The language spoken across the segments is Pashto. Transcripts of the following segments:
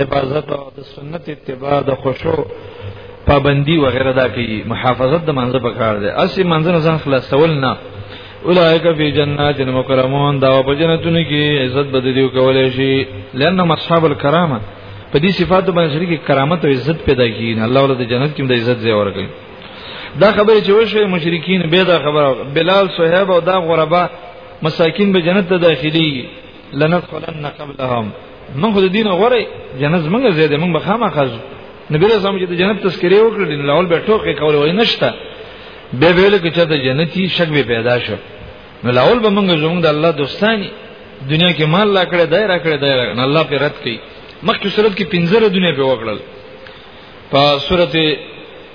حفاظت او د سنت اتباع د خشوع پابندي وغیرہ دا کوي محافظت د منځ په کار ده اسی منځ نه ځان خلاصول نه اولائک فی جنات مکرمون دا په جنتونو کې عزت بدلیو کولای شي لئن اصحاب الکرامه په دې صفاتو باندې شریک کرامت او عزت پیدا کیږي الله ولې د جنت کې د عزت ځای ورکړي دا خبره چې وشوي مشرکین به دا خبره بلال صہیب او دا غربا مساکین به جنت ته داخلي لندخلن قبلهم من خو د دین غره جنت منګه زیاده من بخامه خزو نبی رسول الله چې د جنت تذکرې وکړې نو لاول به ټوکې کول وای نشته به ویل کې چې د جنتی شک به پیدا شو نو لاول به موږ زموږ د الله دوستانی دنیا کې مال لا کړې دای را کړې دای را نه الله په رد کړي مخکې صورت کې پنځره دنیا په وکړل په صورت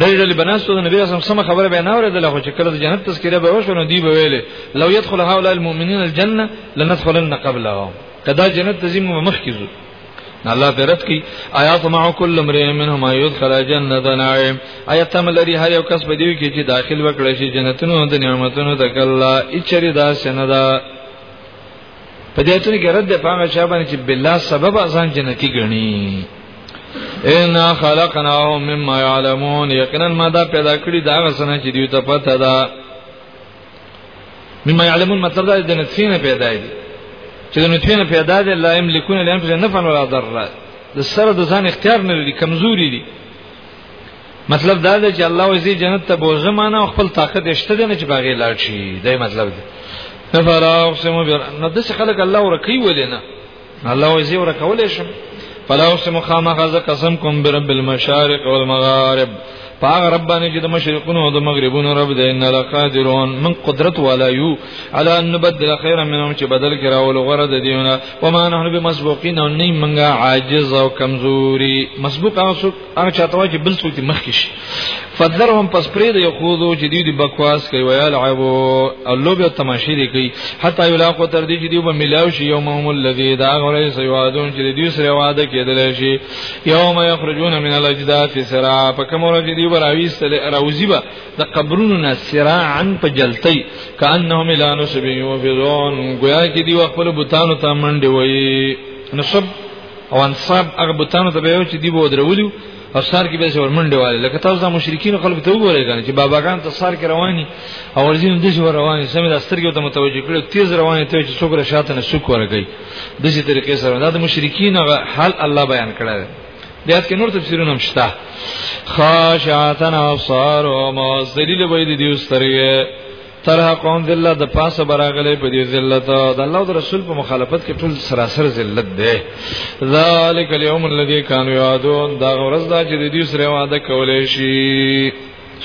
ډېر ډېر بناسو د نبی اسلام سم خبره به نه اوریدله خو چې کله د جنت تذکره به وشو نو دی به ویلې لو يدخل هؤلاء المؤمنين الجنه لندخلن قبلهم کدا جنت تزیم مخ کیږي الله دې رد کی آیا طمع کل امرئ منهم يدخل جنته نعیم آیا تم لري هر یو کس په دې کې چې داخل وکړي شي جنتونو د نعمتونو د کلا اچري دا سندا په دې اتونه کې رد په هغه چا باندې چې بلا سبب ازان جنتی غني ان خلقناهم مما يعلمون یقینا ما دا پیدا کړی دا غسنه چې دیو ته پته ده مما يعلمون مطلب دا د نتفین پیدا دي چې د نتفین پیدا دي لا یملکون لهم نفعا ولا ضرر د سره د ځان اختیار نه لري کمزوري دي مطلب دا دی چې الله وزي جنت ته بوزه معنا خپل طاقت شته دی نه چې باغې لاړ شي دا مطلب دی فلا اقسم بر نو د څه خلک الله ورکی ولینه الله وزي ورکول شم فلا اقسم خامخ ز قسم کوم برب المشارق والمغارب پاغ رب باندې چې د مشرقونو او د مغربونو رب دی ان لقادرون من قدرت ولا یو علی ان نبدل خیرا منهم چې بدل کرا ول غره د دیونه وما نحن بمسبوقین او نه منګه عاجز او کمزوري مسبوق اوسو هغه چاته وایي چې بل څوک مخ کې شي فذرهم پس پرې د یخوذو چې دوی د بکواس کوي ویل عبو او لوب او تماشې دي کوي حتی یلاقو تر دې چې دوی به ملاو شي یومهم الذی دا غره سیوادون چې دوی سره واده کېدل شي یوم یخرجون من الاجداث سرا په کوم ورځ دوی به راويستل راوځي به د قبرونو نه سراعا په جلتی کانهم الا نسبیو فزون گویا کې دوی خپل بوتانو ته منډي وایي نسب او انصاب هغه بوتانو ته به چې دی به درولو او سار کې به څور منډه والي لکه تاسو د مشرکین خلکو ته وګورئ کنه چې باباګان ته سار کې رواني او ورزین د شو رواني سمې د سترګې ته متوجه کړو تیز رواني ته چې څوک را شاته نه سوک ورګي د دې طریقې سره دا د مشرکین هغه حال الله بیان کړی دی بیا کې نور تفسیرونه هم شته خاشعتن ابصارهم ذلیل وید دیو سترګې ترها قوم ذلت د پاسه براغلې په دې ذلت د الله او رسول په مخالفت کې ټول سراسر ذلت ده ذالک اليوم الذي كانوا يعدون دا ورځ دا چې د دې سره وعده کولې شي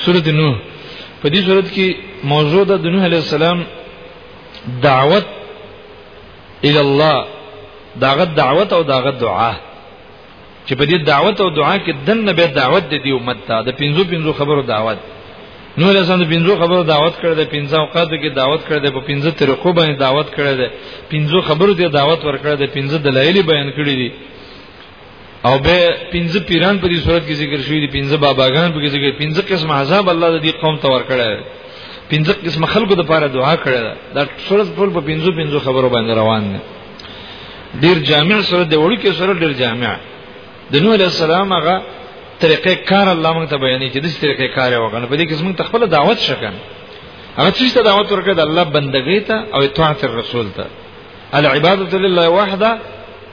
سورۃ نوح په دې سورۃ کې موضوع د نوح علی السلام دعوت الى الله داغه دعوت او داغه دعا چې په دې دعوت او دعا کې دنه به دعوت د دې امت ته د پنځو پنځو خبرو دعوت نو له ځان د پنځو خبرو دعوت کړی د پنځو اوقات کې دعوت کړی د په پنځو طریقو باندې دعوت کړی د پنځو خبرو ته دعوت ورکړی د پنځو دلایل بیان کړی دي او به پنځه پیران په دې صورت کې ذکر شوی دي پنځه باباګان په کې ذکر پنځه قسم عذاب الله د دې قوم ته ورکړی پنځه قسم خلکو د پاره دعا کړی دا صورت ټول په پنځو پنځو خبرو باندې روان دي ډیر جامع سره د وړو کې سره ډیر جامع د نوح علی السلام هغه طریقې کار الله موږ ته بیانې چې د طریقې کار وغنه په دې کې موږ خپل دعوت شکن هغه چې ته دعوت ورکړه د الله بندګۍ ته او اطاعت الرسول ته العباده لله وحده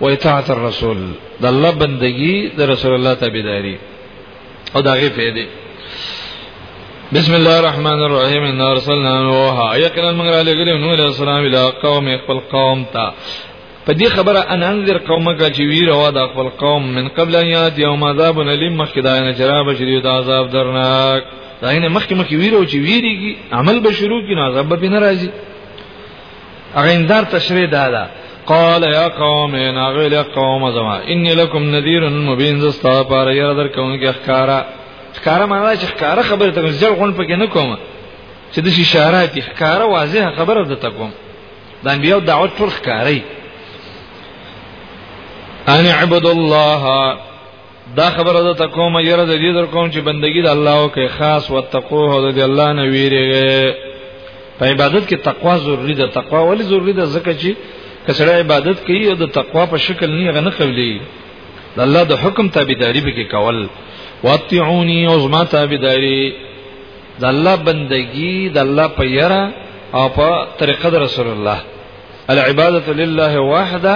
و اطاعت الرسول د الله بندگی د رسول الله تابعداري او دا غي فائدې بسم الله الرحمن الرحیم ان ارسلنا نوح یقینا موږ را لګل نوح علیہ السلام اله قوم خپل قوم ته په دې خبره ان انذر قومک چې وی روا د خپل قوم من قبل ان یات یوم عذاب الیم مخداینه جراب شدید عذاب درناک دا نه مخکې مخکې ویرو چې ویریږي عمل به شروع کینو عذاب به نه راځي هغه انذار تشریح دا ده قال یا قوم انا غیل قوم زما انی لکم نذیر مبین زستا پر یره در کوم کې اخکارا اخکارا معنی چې اخکارا خبره ته ځل غون پکې نه کوم چې د اشاره دي اخکارا واضحه خبره ده تکوم د انبیو دعوت ټول اخکاری ان عبد الله دا خبره ده ته کومه یره د دې در کوم چې بندگی د الله او کې خاص وتقوه او د الله نه ویریږي په عبادت کې تقوا ضروری ده تقوا ولی ضروری ده ځکه چې کسړه عبادت کوي او د تقوا په شکل نه غنه قبلي د الله د حکم تابعداري به کې کول واتعوني او زما تابعداري د الله بندگی د الله په یره او په طریقه رسول الله العباده لله وحده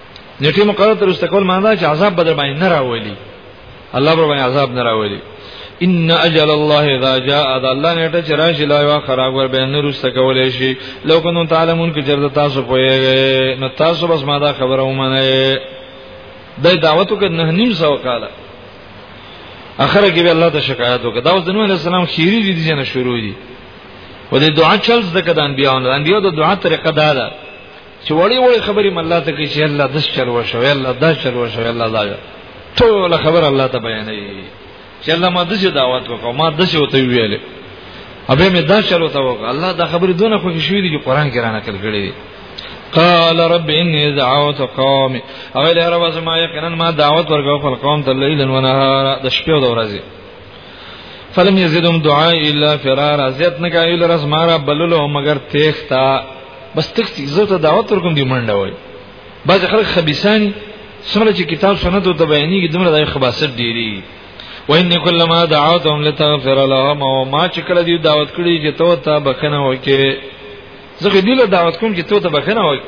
نیټه مقرره تر استقبال معنی چې عذاب بدر باندې نه راولي الله پر باندې عذاب نه راولي ان اجل الله اذا جاء ذا الله نیټه چې راشي لا یو خراب ور به نه رسته کولې شي لو کنو تعلمون کې چرته تاسو پوهیږئ نو تاسو بس ما دا خبره ومنئ د دعوتو کې نه نیم سو کاله اخر کې به الله ته شکایت وکړه دا اوس د نوح علی السلام خیری دي دي نه شروع دي و دې دعا چل زده کدان بیا ان بیا د دعا طریقه دا ده چې وړي وړي خبرې مله ته کې چې الله دس چل وشوي الله دا چل وشوي الله دا ټول خبر الله ته بیانوي چې الله ما دسه دعوت وکړه ما دسه وته ویل ابه مې دا چل وته وکړه الله دا خبرې دونه خوښ شوې دي چې قران کې رانه کړل کړې دي قال رب اني دعوت قومي او له رب زما یقینا ما دعوت ورکړ خپل قوم ته لیل و نهار د شپې او د ورځې فلم یزیدهم دعاء الا فرار ازیت نه کوي لرس مارا بللو مگر تیختا بس تختی زه ته دعوت ورکوم دی منډه وای بعض خلک خبيسانی څومره چې کتاب سنت او تبعینی کې دمر دای خباست ډیری وان کلمہ دعوتهم لتغفر لهم او ما چې کله دی دعوت کړی چې تو ته بخنه وکې زه دې له دعوت کوم چې تو ته بخنه وکې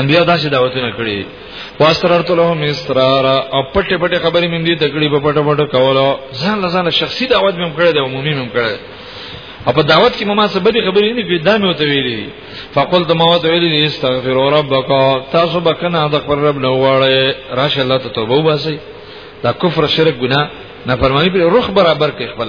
انبیاء داسې دعوتونه کړی واسررت لهم اسرار او پټه پټه خبرې مې دي تکړی په پټه پټه کوله ځان لزان شخصي دعوت مې کړې ده عمومي مې کړې او په دعوت کې ما څه بدې خبرې نه پیدا مې وته ویلې فقلت ما وته ویلې استغفر ربک تاسو بکنه د خپل رب نه وړه راشه الله ته توبه وباسي دا کفر شرک ګناه نافرمانی پر روح برابر کې خپل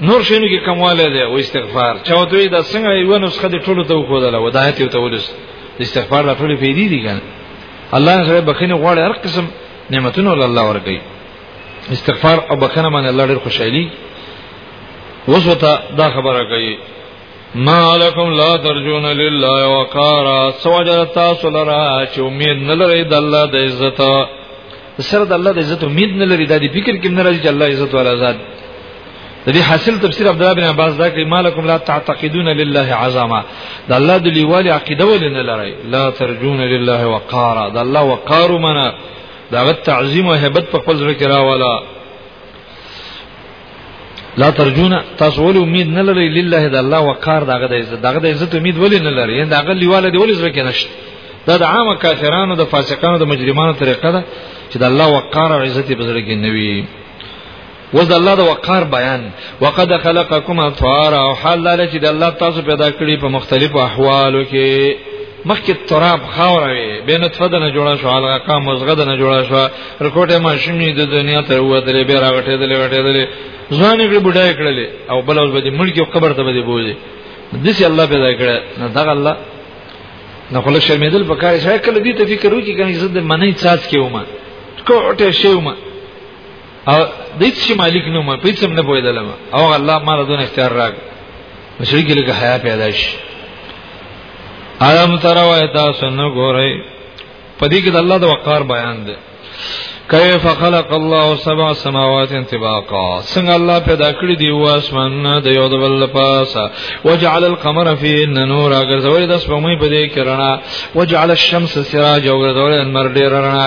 نور شنو کې کمواله دی او استغفار چا دوی دا څنګه یو نسخه د ټولو ته وکړه ودایت یو ته ولس استغفار لا ټولې پیډې دي کنه الله سره بخینه غواړي هر قسم نعمتونه ول الله ورکړي استغفار او بخنه باندې الله ډېر خوشحالي وسوته دا خبره کوي ما لكم لا ترجون لله وقارا سوجر تاسو لرا چې امید نه لرئ د الله د عزت سره د الله د عزت امید نه لري دا دی فکر کې نه راځي چې الله عزت والا ذات د دې حاصل تفسیر عبد الله بن عباس دا کوي مالکم لا تعتقدون لله عظما د الله د لیوالي عقیده ولې نه لري لا ترجون لله وقارا د الله وقار منه دا غت تعظیم او hebat په خپل ځل کې راواله لا ترجون تاسو ول امید نه لرئ لله د الله وقار دغه د عزت دغه د عزت امید ولې نه لرئ یند هغه لیواله دی ولې زړه کې نشته دا د عامه کافرانو د فاسقانو د مجرمانو طریقه ده چې د الله وقار او عزت په زړه کې نوي وز الله د وقار بیان وقد خلقکم اطوارا او حال دا چې د الله تاسو پیدا کړی په مختلفو احوالو کې مخکې تراب خاوره وي به نطفه دنه جوړه شو هغه کا مزغه دنه جوړه شو رکوټه ماشینې د دنیا ته وتلې به راغټېدلې غټېدلې ځان یې بډای کړلې او بل اوس به دې ملک او قبر ته به دې بوزي دسی الله پیدا کړ نه دا الله نه خلک شرمېدل په کار شای کله دې ته فکر وکړي کنه زه د منۍ څاڅ کې ومه کوټه شی ومه او د هیڅ مالک نه ما په هیڅ نه پوهېدلم او الله ما له دون اختیار راک مشري کې لګه حیا پیدا شي آدم تر وای تاسو نه ګورئ پدې کې د الله د وقار بیان دی کیف خلق الله سبع سماوات طباقا څنګه الله پیدا کړی دی و اسمان د یو د بل پاسه وجعل القمر فيهن نورا ګرځولې د سپوږمۍ په دې کې رڼا وجعل الشمس سراجا ګرځولې د لمر ډېر رڼا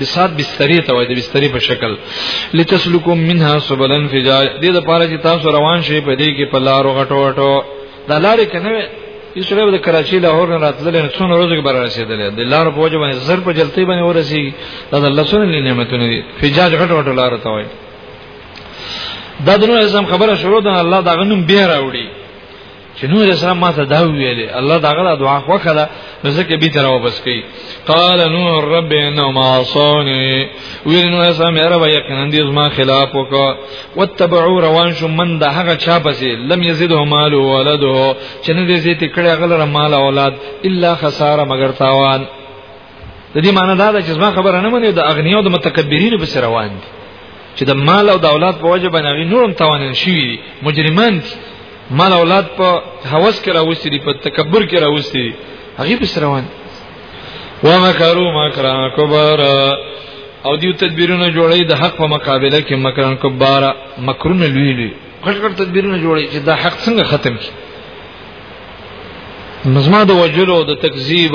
بسات بستری ته وای د بستری په شکل لتسلکم منها سبلن فجاج دې د پاره چې تاسو روان شئ په دې کې په لارو غټو غټو دا لارې کنه یو سره د کراچۍ لاهور نه راتلل نو څونه ورځې کې بر رسیدل د لار په وجه باندې زر په جلتی باندې ورسی دا د الله سره نعمتونه دي فجاج غټو غټو لار ته وای دا د نو اعظم خبره شروع ده الله دا غنوم به راوړي چې نو رسول الله ته دا ویلې الله دا غره دعا وکړه نو ځکه به تر واپس کړي قال نوح رب انه ما صوني ویل نو اسا مې رب یقینا دې زما خلاف وکړه واتبعوا روان شو من دا هغه چا پسې لم يزده مال ولده چې نه دې زیت کړه غلره مال اولاد الا خساره مگر تاوان د دې معنی دا ده چې زما خبره نه مني د اغنیو د متکبرینو بس روان دي چې د مال او د اولاد په وجه باندې نورم توانل شي مجرمان دي مال اولاد په هوس کې راوستي دي په تکبر کې راوستي دي هغه بس روان دي ومکروا مکرا کبرا او دیو تدبیرونه جوړي د حق په مقابله کې مکران کبارا مکرونه لوی لوی غټ تدبیرونه جوړي چې دا حق څنګه ختم شي نظم د وجلو د تکذیب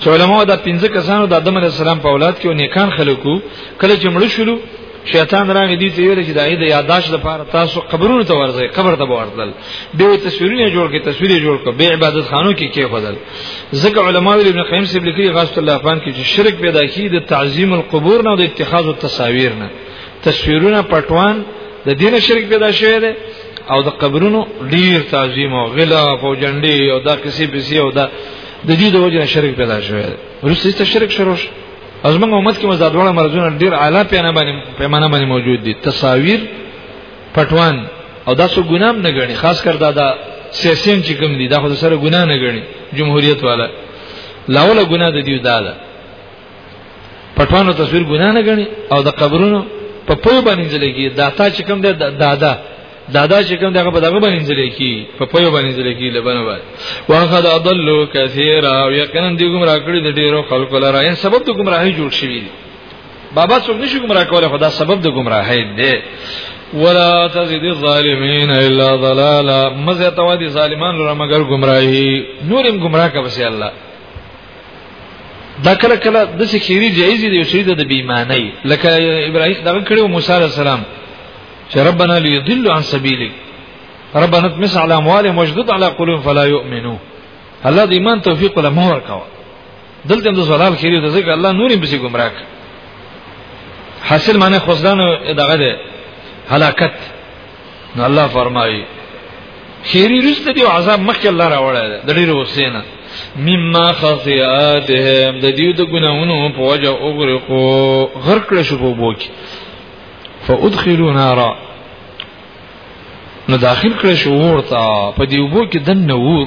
چې علماء دا پنځه کسانو د آدم علی السلام په اولاد کې نیکان خلکو کله چې مړ شول شیطان راغی دي ته ویل چې دای د یاداش لپاره تاسو قبرونو ته ورځي قبر ته ورتل به تصویرونه جوړ کې تصویر جوړ کو به عبادت خانو کې کې خدل ځکه علما ابن قیم سیب لیکي غاست الله خان کې چې شرک پیدا کی د تعظیم القبور نه او د اتخاذ التصاویر نه تصویرونه پټوان د دین شرک پیدا شوی دی او د قبرونو ډیر تعظیم او غلا او جنډي او دا کسی بسی او دا د دې د وجه شرک پیدا شوی ورسې ته شرک شروع شو از موږ امت کې مزادواله مرزونه ډیر اعلی پیانه باندې پیمانه باندې موجود دي تصاویر پټوان او دا څو ګنام نه غني خاص کر دا دا سیاسيان چې کوم دي دا خو سره ګنا نه غني جمهوریت والا لاوله ګنا د دیو دا ده پټوانو تصویر ګناه نه غني او د قبرونو په پوی باندې ځلېږي داتا چې کوم ده دادا دادا چې کوم دغه په دغه باندې ځلېږي په پوی باندې ځلېږي لبنه وای واخد اضلوا كثيرا یقینا دی ګمرا کړی د ډیرو خلکو لپاره یې سبب د ګمراهی جوړ شوی دی بابا څوک نشي ګمرا کوله خدا سبب د ګمراهی دی ولا تزيد الظالمين الا ضلالا مزه توادي ظالمان لره مگر گمراهي نورم گمراه کا بس الله دا کله کله د څه خیری جایز دی چې د بیمانه لکه ابراهیم دغه کړو موسی علی السلام چې ربنا ليضل عن سبيلك ربنا اطمس على اموالهم واشدد على قلوبهم فلا يؤمنون الله د ایمان توفیق ولا مهر کاوه دلته د زلال خیری د ذکر الله نور به سي گمراه حاصل معنی خسران دغه ده هلاکت نو الله فرمایي خیری رسته دی عذاب مخکې الله راوړی دی د ډېر وسینه مما خطیاتهم د دې د ګناونو په وجه اوغرقو غرق له شپو بوکي فادخلوا نارا نو داخل کړ شو ورته په دې وبو کې د نور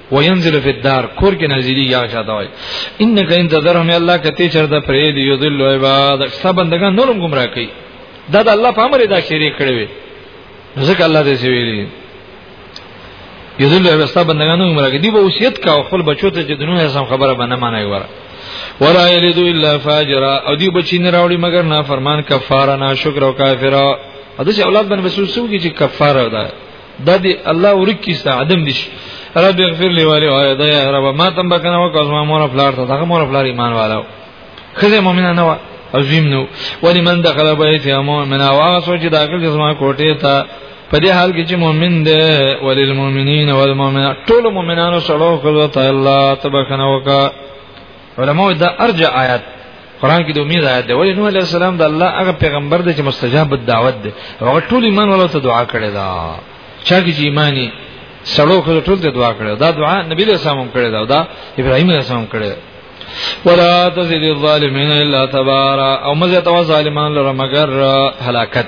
وینزل فی الدار کور کې نازلی یا چاته وای انک ان تذرهم الله کته چرته پرې دی یذل عباد سب بندگان نورم گمراه کوي دا د الله په امر دا شریک کړی وي ځکه الله دې ویلي یذل عباد سب بندگان نورم گمراه کوي دی به وصیت کا خپل بچو ته چې دنیا سم خبره باندې معنی وره ولا یلد الا فاجرا او دی بچی نه راوړي مگر نافرمان کفاره ناشکر او کافر او د اولاد باندې وسوسو کی چې کفاره ده دا دی الله ورکی ستا عدم دي رب اغفر لي ولي او دا یا رب ما تم بکنه وکاس ما مور فلار ته دغه مور فلار ایمان والو خزه مؤمنه نه عظیم نو ولی من دخل بیت یا مؤمن او هغه سوچ داخل جسمه کوټه ته په دې حال کې چې مؤمن دی وللمؤمنین والمؤمنات ټول مؤمنانو سره خدای تعالی تبخنه وکړه علماء دا ارجع آیات قران کې د امید آیات دی ولی نوح علی السلام د الله هغه پیغمبر دی چې مستجاب الدعوت دی هغه ټول ایمان ولو ته دعا کړې ده چا کې ایمانی سړو خو ټول ته دعا کړې دا دعا نبی له سلام کړې ده دا ابراهیم له سلام کړې ولا تزيد الظالمين الا تبارا او مزه تو ظالمان لره مگر هلاکت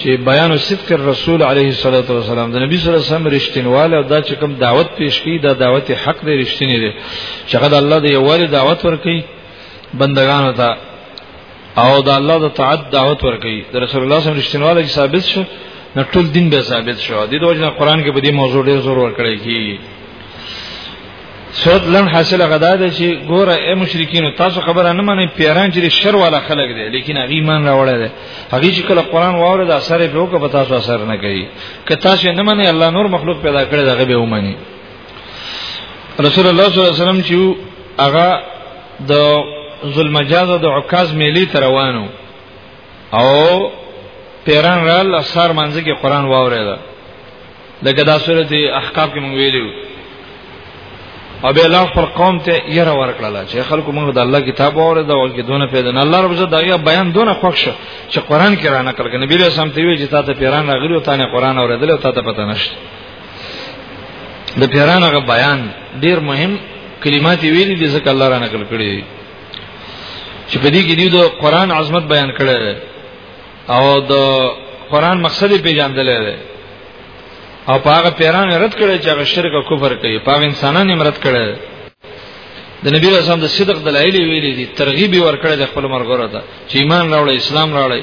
چې بیان صدق الرسول علیه الصلاۃ والسلام د نبی صلی الله علیه وسلم رښتینواله او دا چې کوم دعوت پیش کړي دا دعوت حق دی رښتینی دی چې غد الله دی یووالي دعوت ورکړي بندگانو ته او دا الله د تعد دعوت ورکړي د رسول الله صلی الله علیه وسلم رښتینواله کې ثابت شو نو ټول دین به ثابت شو د دوه جنا قران کې په دې موضوع ډیر زور ورکړی کیږي سود لن حاصل غدا ده چې ګوره اے مشرکین تاسو خبره نه منئ پیران چې شر والا خلق دي لیکن هغه ایمان راوړل دي هغه چې کله قران واوره د اثر په وکړه په تاسو اثر نه کوي که تاسو نه منئ الله نور مخلوق پیدا کړی دا غبه ومني رسول الله صلی الله علیه وسلم چې هغه د ظلم جاز او د عکاز میلی تروانو او پیران رال سار منځ کې قران واورید لکه دا سورته احقاف کې مونږ ویلو او به الله پر قوم ته یې را ورکړل چې خلکو موږ د الله کتاب اورید او کې دونه پیدا نه الله رب زه دا یا بیان دونه خوښ شه چې قران کې را نقل کړي نبی له سم ته وی چې تاسو پیران راغلی او تاسو قران اوریدل او تاسو پته نشته د پیرانو غ بیان ډیر مهم کلمات ویلي دي ځکه الله را نقل کړي چې په دې کې دی د قران عظمت بیان کړی دی او د قران مقصد پیژندل دی او په هغه پیران رد کړی چې هغه شرک او کفر کوي په هغه انسانان یې رد کړی د نبی رسول الله د صدق دلایل ویلي دي ترغیب ورکړی د خپل مرګورو ته چې ایمان راوړی اسلام راوړی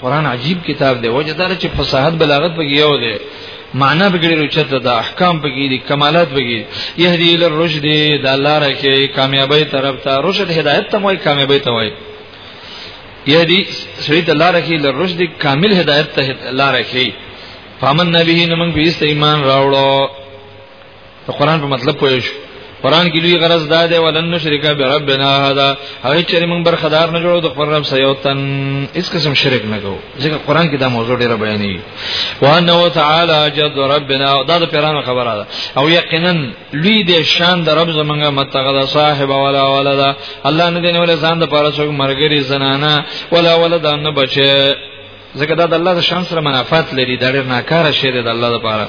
قران عجیب کتاب دی وجه دار چې فصاحت بلاغت پکې یو دی معنا به ګړي رچته د احکام په کې دي کمالات به کې يهدي ال رشد د الله راکه کامیابی طرف ته رشد هدایت ته موي کامیابی ته وای يهدي سړي ته لار کې ال رشد کامل هدایت ته لار کې فامن نبی نو موږ به ایمان راوړو ته قران په مطلب پوه شو قران کې لوی غرض دا دی ولن نشرک بربنا هذا هغه چې موږ برخدار نه جوړو د خپل رب سره یو تن اس قسم شرک نه کوو ځکه قران کې دا موضوع ډیره بیانې وانه تعالی جد ربنا دا د پیرانو خبره ده او یقینا لوی د شان د رب زمونږه متغدا صاحب ولا ولدا الله نه دین ولا ځان د پاره څوک مرګري زنانه ولا ولدا نه بچي ځکه دا د الله د شان سره منافات لري دا ډیر ناکاره شی دی د الله لپاره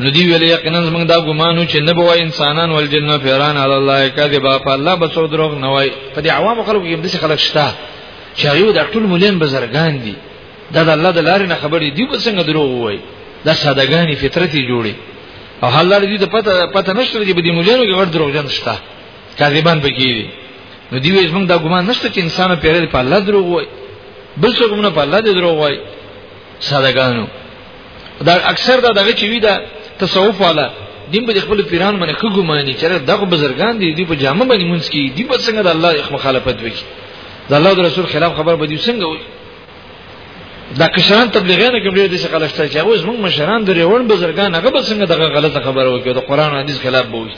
نو دی ویل یقینا موږ دا ګمانو چې نه بوای انسانان ول جن پیران علی الله کذبا په الله بسو دروغ نه وای په دې عوام خلکو کې دغه خلک شته چې هغه د ټول مولین بزرګان دي دا د الله د لارې نه خبرې دی په څنګه دروغ وای دا سادهګانی فطرتي جوړي او حلال دي د پته پته نشته چې په دې مولینو کې ور دروغ جن شته کاذبان بګیری نو دی ویل موږ دا ګمان نشته چې انسان پیران په الله دروغ وای بل څوک موږ په الله دروغ وای سادهګانو دا اکثر دا دغه چې وی دا تصوف والا دین په خپل پیران باندې خګو مانی چې دغه بزرګان دي دی په جامه باندې مونږ کی دی په څنګه د الله مخالفت وکړي د الله او رسول خلاف خبر به دی څنګه وي دا کشران تبلیغیان کوم ډیر دي چې خلک ستل چې اوس موږ مشران د ریوړ بزرګان هغه به څنګه دغه غلطه خبره وکړي د قران او حدیث خلاف به وي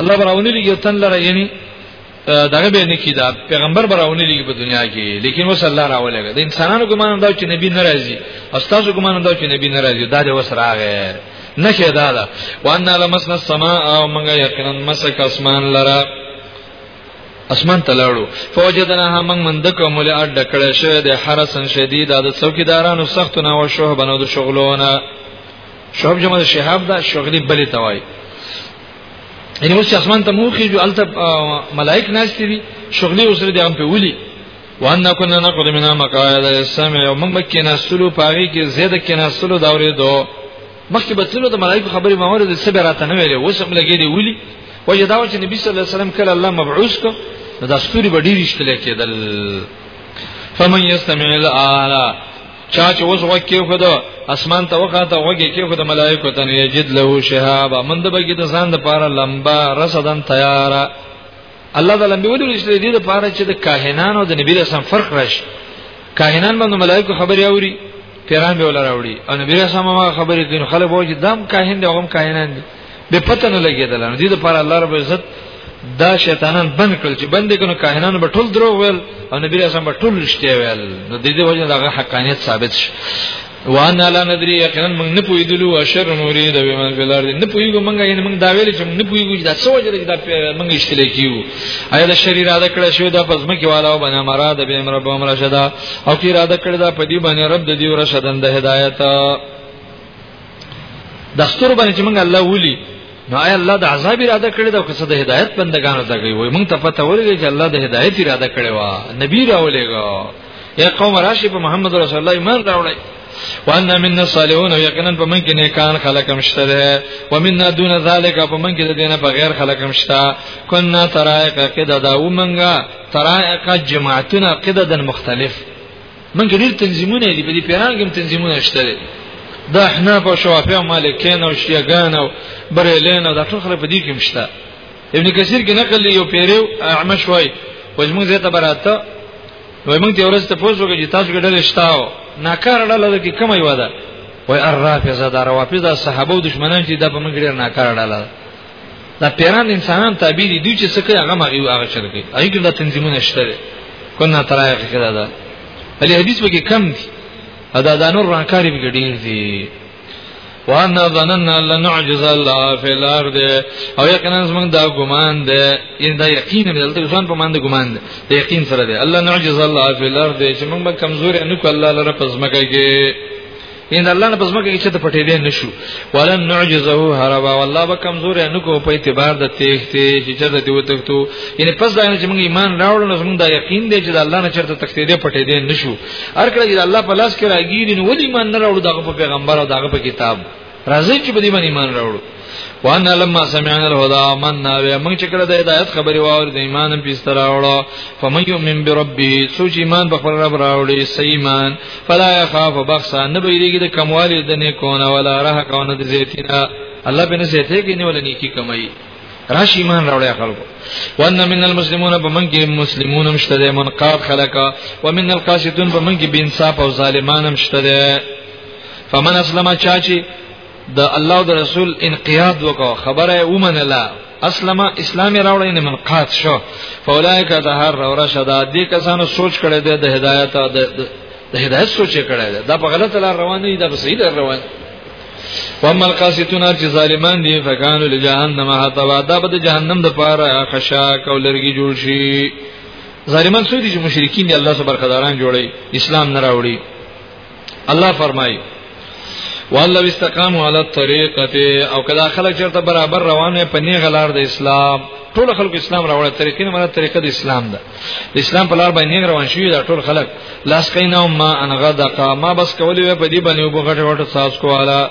الله براونی لګي تن لره یعنی دغه به نه کی دا پیغمبر براونی لګي په دنیا کې لیکن وس الله راولګ د انسانانو ګمان دا چې نبی ناراضي استاد ګمان دا چې نبی ناراضي دا د وس راغې نه شه دا دا وان لمسنا السماء او موږ یقینا مسک اسمان لره اسمان ته لاړو فوجدناها من من دکو مل اډ کړه شه د حرسن شدید د څوکیدارانو سختونه او شوه بنو د شغلونه شعب جمع شهاب دا شغلی بلی توای یعنی اوس اسمان ته موخی جو الته ملائک ناشتی دي شغلی اوسره دي هم په ولي وان كنا نقول من مقاعد السمع ومن بكنا سلو پاغي کې زیاده کنا سلو دا ورې دو مخکې بتلو د ملائکه خبرې ما ورې د صبر راته نه ویلې اوس هم لګې دی ولي وجه دا چې نبی صلی الله علیه وسلم کله الله مبعوث کو دا ستوري به ډیر شتل کېدل فمن یستمع الاعلى چا چې اوس وګ کې خو دا اسمان ته وخاته وګ کې خو د ملائکه ته یجد له شهاب مند به کې د ځان د پاره لمبا رسدن تیار الله د لمبي ولې رسل دي د پاره چې د کاهنانو د نبی رسول فرق راشي کاهنان باندې ملائکه خبري اوري پیران به ولا راوړي او نبی رسول ما خبرې کوي خلک وایي دم کاهن دی هغه کاهنان دي به پته نه لګیدل نو دې لپاره الله رب عزت دا شیطانان بند کړل چې بند کړي کاهنان به ټول درو ویل او نبی رسول به ټول رښتیا ویل نو د دې وجه دغه حقانیت ثابت شي وانا لا ندري یقینا موږ نه پویدلو اشر نوري د بیمن فلار نه پویګو موږ یې موږ دا ویل چې موږ نه پویګو چې دا څه وجه دا موږ اشتله کیو آیا د شری اراده کړه شو دا پس مکه والا او بنا مراد به امر به امر شدا او کی اراده کړه دا پدی باندې رب د دې ور شدن د هدایت د ستورو باندې چې موږ الله ولي نو آیا الله د عذاب اراده کړی دا که څه د هدایت بندگانو ته کوي وای موږ ته پته ولګي چې الله د هدایت اراده کړی و نبی راولېګو یا قوم راشي په محمد رسول الله ایمان راوړی وانا من الصالحون یقینا په من کې نیکان خلق مشته ده ومنا دون ذلك په من کې د دینه په غیر خلق مشته کنا ترایق قد دا ومنګه ترایق جماعتنا قددا مختلف من کې ډېر تنظیمونه دي په دې پیران کې تنظیمونه شته دي د احناف او شوافی او مالکین او شیعاګان او بریلین او د ټول خلک په دې کې مشته ابن کثیر کې نقل یو پیریو اعمش وای وجمون زیته براته وای موږ ته ورسته پوسو کې تاسو کې ډېر شتاو ناکار ډاله کې کومه یو ده وای الرافضه دا روافضه صحابه او دشمنان چې دا په موږ ډېر ناکار ډاله دا پیران انسانان تابع دي دوی چې څه کوي هغه ماغي هغه چل کوي هغه کې دا تنظیمونه شته دي کونه ترایق کړه دا علي حدیث به کې کم دي ادا دا نور رانکاری به ډیر دي وانا ظننا ان نعجز الله في الارض او یقینا زمون دا ګمان ده ان دا یقین مې دلته ځان په مانده ګمان ده دا یقین سره ده الله نعجز الله في الارض چې موږ به کمزور نه کو الله لره پزمکه کې ان الله نه پزما کې چې ته پټې دې نشو ولن نعجزه هربا والله به کمزور نه کو په اعتبار د تېختې چې چرته دی وتښتو ان پس دا نه چې موږ ایمان راوړل نو موږ دا یقین دی چې د الله نه چرته تختې دې پټې دې نشو هر کله چې الله په لاس کې راګیری نو ولې ایمان نه راوړو دغه په پیغمبر او دغه په کتاب راځي چې په دې باندې ایمان راوړو وان لما سمعنا الهدى آمنا به موږ چې کړه د هدایت خبري واور د ایمان په استر راوړو فمن یؤمن بربه سوچ ایمان په خبر رب راوړي سیمان فلا يخاف بخسا نه بیریږي د کموالی د نه کونه ولا راه کونه د زیتینا الله بنه زیته کې نه ولني کی کمای راش ایمان راوړی خلکو وان من المسلمون بمن کې مسلمون هم شته من قاب خلقا ومن القاسطون بمن کې بنصاف او ظالمان هم شته فمن اسلم چاچی د الله او رسول انقیاد وکاو خبره ومنله اسلمه اسلام راوړی نه منقاد شو فولایک د هر رشد دي کسانو سوچ کړي د هدایت د هدایت سوچ کړي دا په غلط لار روان دي دا په صحیح لار روان وهم القاسطون چې ظالمان دي فکانو لجهنم حطوا دا به د جهنم د پاره خشاک او لرګي جوړ شي ظالمان سودي چې مشرکین دي الله سبحانه خداران جوړي اسلام نه راوړي الله فرمایي والله استقاموا على الطريقه او کله خلک چرته برابر روانه په نیغه لار د اسلام ټول خلک اسلام راوړل طریقې نه مراد طریقه د اسلام ده د اسلام په لار باندې نیغه روان شي دا ټول خلک لاس کینا ما ان غدا ما بس کولی په دې باندې وبغټ وټ ساز کواله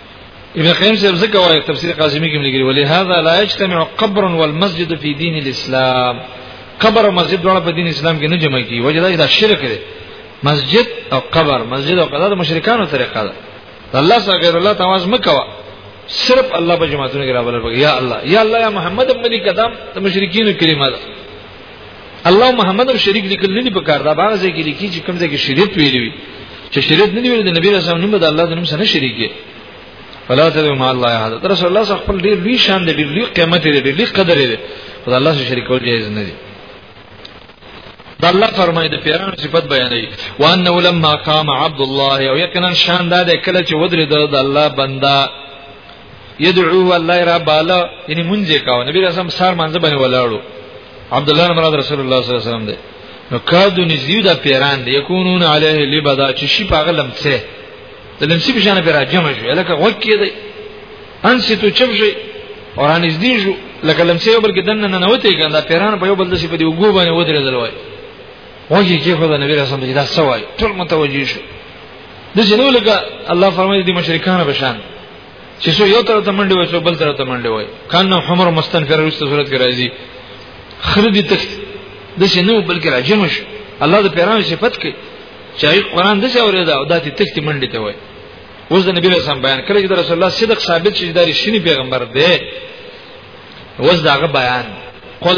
ابن قیم صاحب ذکر وایي تفسیر قاسمی کې لګی ولی هذا لا یجتمع قبر والمسجد فی دین الاسلام قبر او مسجد دواړه په دین اسلام کې نه جمع کی وجدا دا شرک دی مسجد او قبر مسجد او قبر د مشرکانو طریقه ده الله سره غیر الله تواز مکوا صرف الله په جماعتونو کې راول یا الله یا الله یا محمد ابن قدم د مشرکین کلمه ده الله محمد او شریک لیکل نه دي په کار دا باغ ځای کې لیکي چې کوم ځای کې شریعت ویلی وي چې شریعت نه دی ویل د نبی رسول نوم د الله د نوم سره شریک دی فلا تدعوا مع الله احد رسول الله صلی الله علیه وسلم ډیر لوی شان دی ډیر لوی قیمت دی ډیر لوی قدر دی خدای الله سره شریک کول جایز نه دی دا الله فرمایي د پیرانو صفت بیانوي وانه لما قام عبد الله او یقینا شان دا د کله چې ودرې د الله بندا يدعو الله را بالا یعنی مونږه کاو نبی رسول سار مانځه باندې ولاړو عبد الله بن مراد رسول الله صلی الله علیه وسلم دی نو کادو نزیو د پیران دی یکونون علیه لبدا چې شي په غلم څه د لمسی په شان پر راجم شو لکه وکی دی انسیتو چپ شي اوران نزدې شو لکه لمسی یو بل کې دنه نه نوته کنده پیران په یو بل دسی په دی وګو باندې ودرېدل وای وجه کې خدای نبی رسول الله دا سوای ټول متوجي شو د جنو لګه الله فرمایي د مشرکان به شان چې سو یو تر ته منډي وای سو بل تر ته منډي وای کان حمر مستنفر رسته صورت کې راځي خردي تخت د جنو بلکې راجمش الله د پیرانو صفت کوي چې قرآن د څه اورېدا او داتې تخت منډي ته وای اوس د نبی رسول بیان کړی چې رسول الله صدق ثابت شي د رښتینی پیغمبر دی اوس داغه بیان قل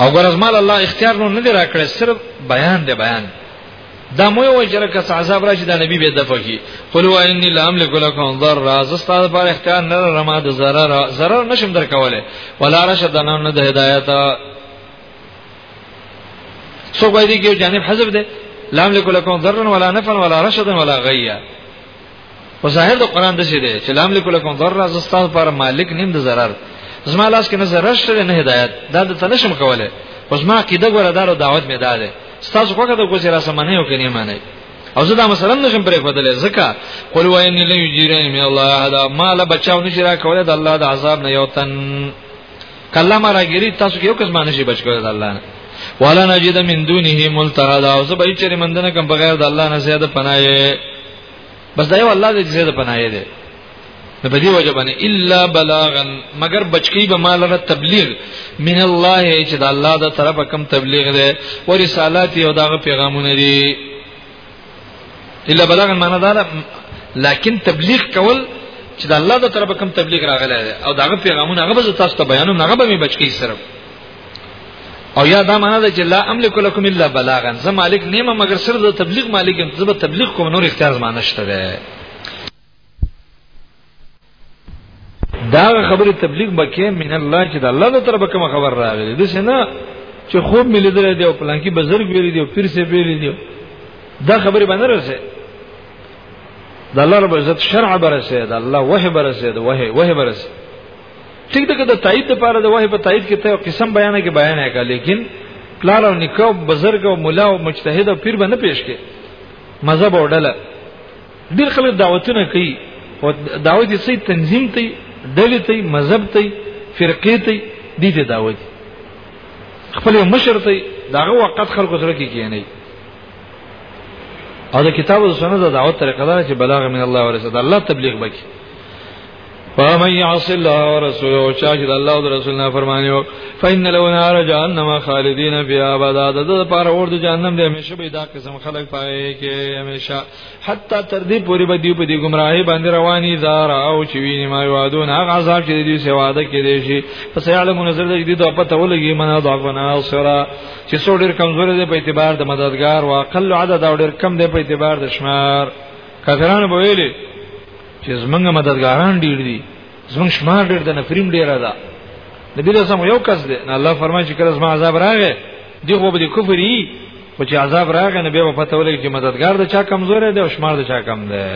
او ګرز مال الله اختیار نو نه دی راکړی صرف بیان دی بیان دا مو یو جره کس عذاب راشي د نبی به دفع کی قل و انی لا املک لکم ضر راز استاد پر اختیار نه رما د zarar zarar نشم در کوله ولا رشد نه د هدایت سو غوړي کې جانب حذف ده لا املک لکم ضر ولا نفع ولا رشد ولا غیا په ظاهر د قران د څه دی چې لام لیکل کوم ضرر ز استاد پر مالک نیم د zarar زما لاس کې نه zarar شته نه هدایت دا د تنشم کوله خو زما عقیده ګوره دارو دعوت مې داله تاسو کوګه د ګوزرا سمنه یو کې نه معنی او زه دا مثلا نشم پرې کولای ځکه قل وان لا یجرین من الله احد ما لا بچاو نشي را کولای د الله د عذاب نه یو تن کله ما راګری تاسو کې یو کس باندې شي بچ کولای د الله نه ولا نجد من دونه ملتهدا او زه به چې مندنه کوم بغیر د الله نه زیاده پناه بس دا یو الله دې جزې ده پناه دې نو په دې وجه باندې الا بلاغا مگر بچکی به مال را تبلیغ من الله چې د الله د طرفه کم تبلیغ ده او رسالات او دغه پیغامونه دي الا بلاغا معنا دا ده لکن تبلیغ کول چې د الله د طرفه کم تبلیغ راغلی ده او دغه پیغامونه هغه به تاسو ته بیانوم هغه به می بچکی صرف او یا دا معنا ده چې لا املک لكم الا بلاغا زه مالک نیمه مگر سر د تبلیغ مالک یم زه به تبلیغ کوم نور اختیار زما نشته ده دا خبره تبلیغ بکې من الله چې د الله له طرفه کوم خبر راغلی د سینا چې خوب ملي درې دی او پلان کې بزرګ ویری دی او پیر سي ویری دی دا خبره باندې راځي د الله رب عزت شرع برسه د الله وحي برسه د وحي وحي برسه ټیک ده که د تایید لپاره د وحی په تایید کې ته قسم بیان کې بیان هکا لیکن پلار او نکاح بزرګ او مولا او مجتهد او پیر باندې پیش کې مذهب او ډله ډیر خلک دعوتونه کوي او دعوت یې صحیح تنظیم ته ډلې ته مذهب ته فرقې ته دي ته دعوت خپل مشر ته داغه وخت خلکو سره کې کینی او د کتاب او سنت د دعوت طریقه دا چې بلاغ من الله ورسره الله تبلیغ وکړي فمن يعص الله ورسوله وشاهد الله ورسولنا فرمانه وک فإن له نار جهنم خالدين فيها أبدا د پر اور د جهنم د همیشه به دا قسم خلق پای کې همیشه حتی تر دې پوری به دی په دې گمراهي باندې رواني زار او چويني ما یادون هغه عذاب چې دې سي وعده کې دي شي پس علم نظر دې دې په پته ولګي من ضعف ناصرا چې څو ډېر کمزور دي په اعتبار د مددگار او اقل عدد او ډېر کم دي په اعتبار د شمار کافرانو به ویلي چې زمونږ مددګاران ډیر دي زمونږ شمار ډیر د نفریم ډیر ده نبی رسول الله یو کس دی نه الله فرمایي چې کله زما عذاب راغی دی خو به کفر یي خو چې عذاب راغی نبی په پته ولګي چې مددگار د چا کمزور دی او شمار د چا کم دی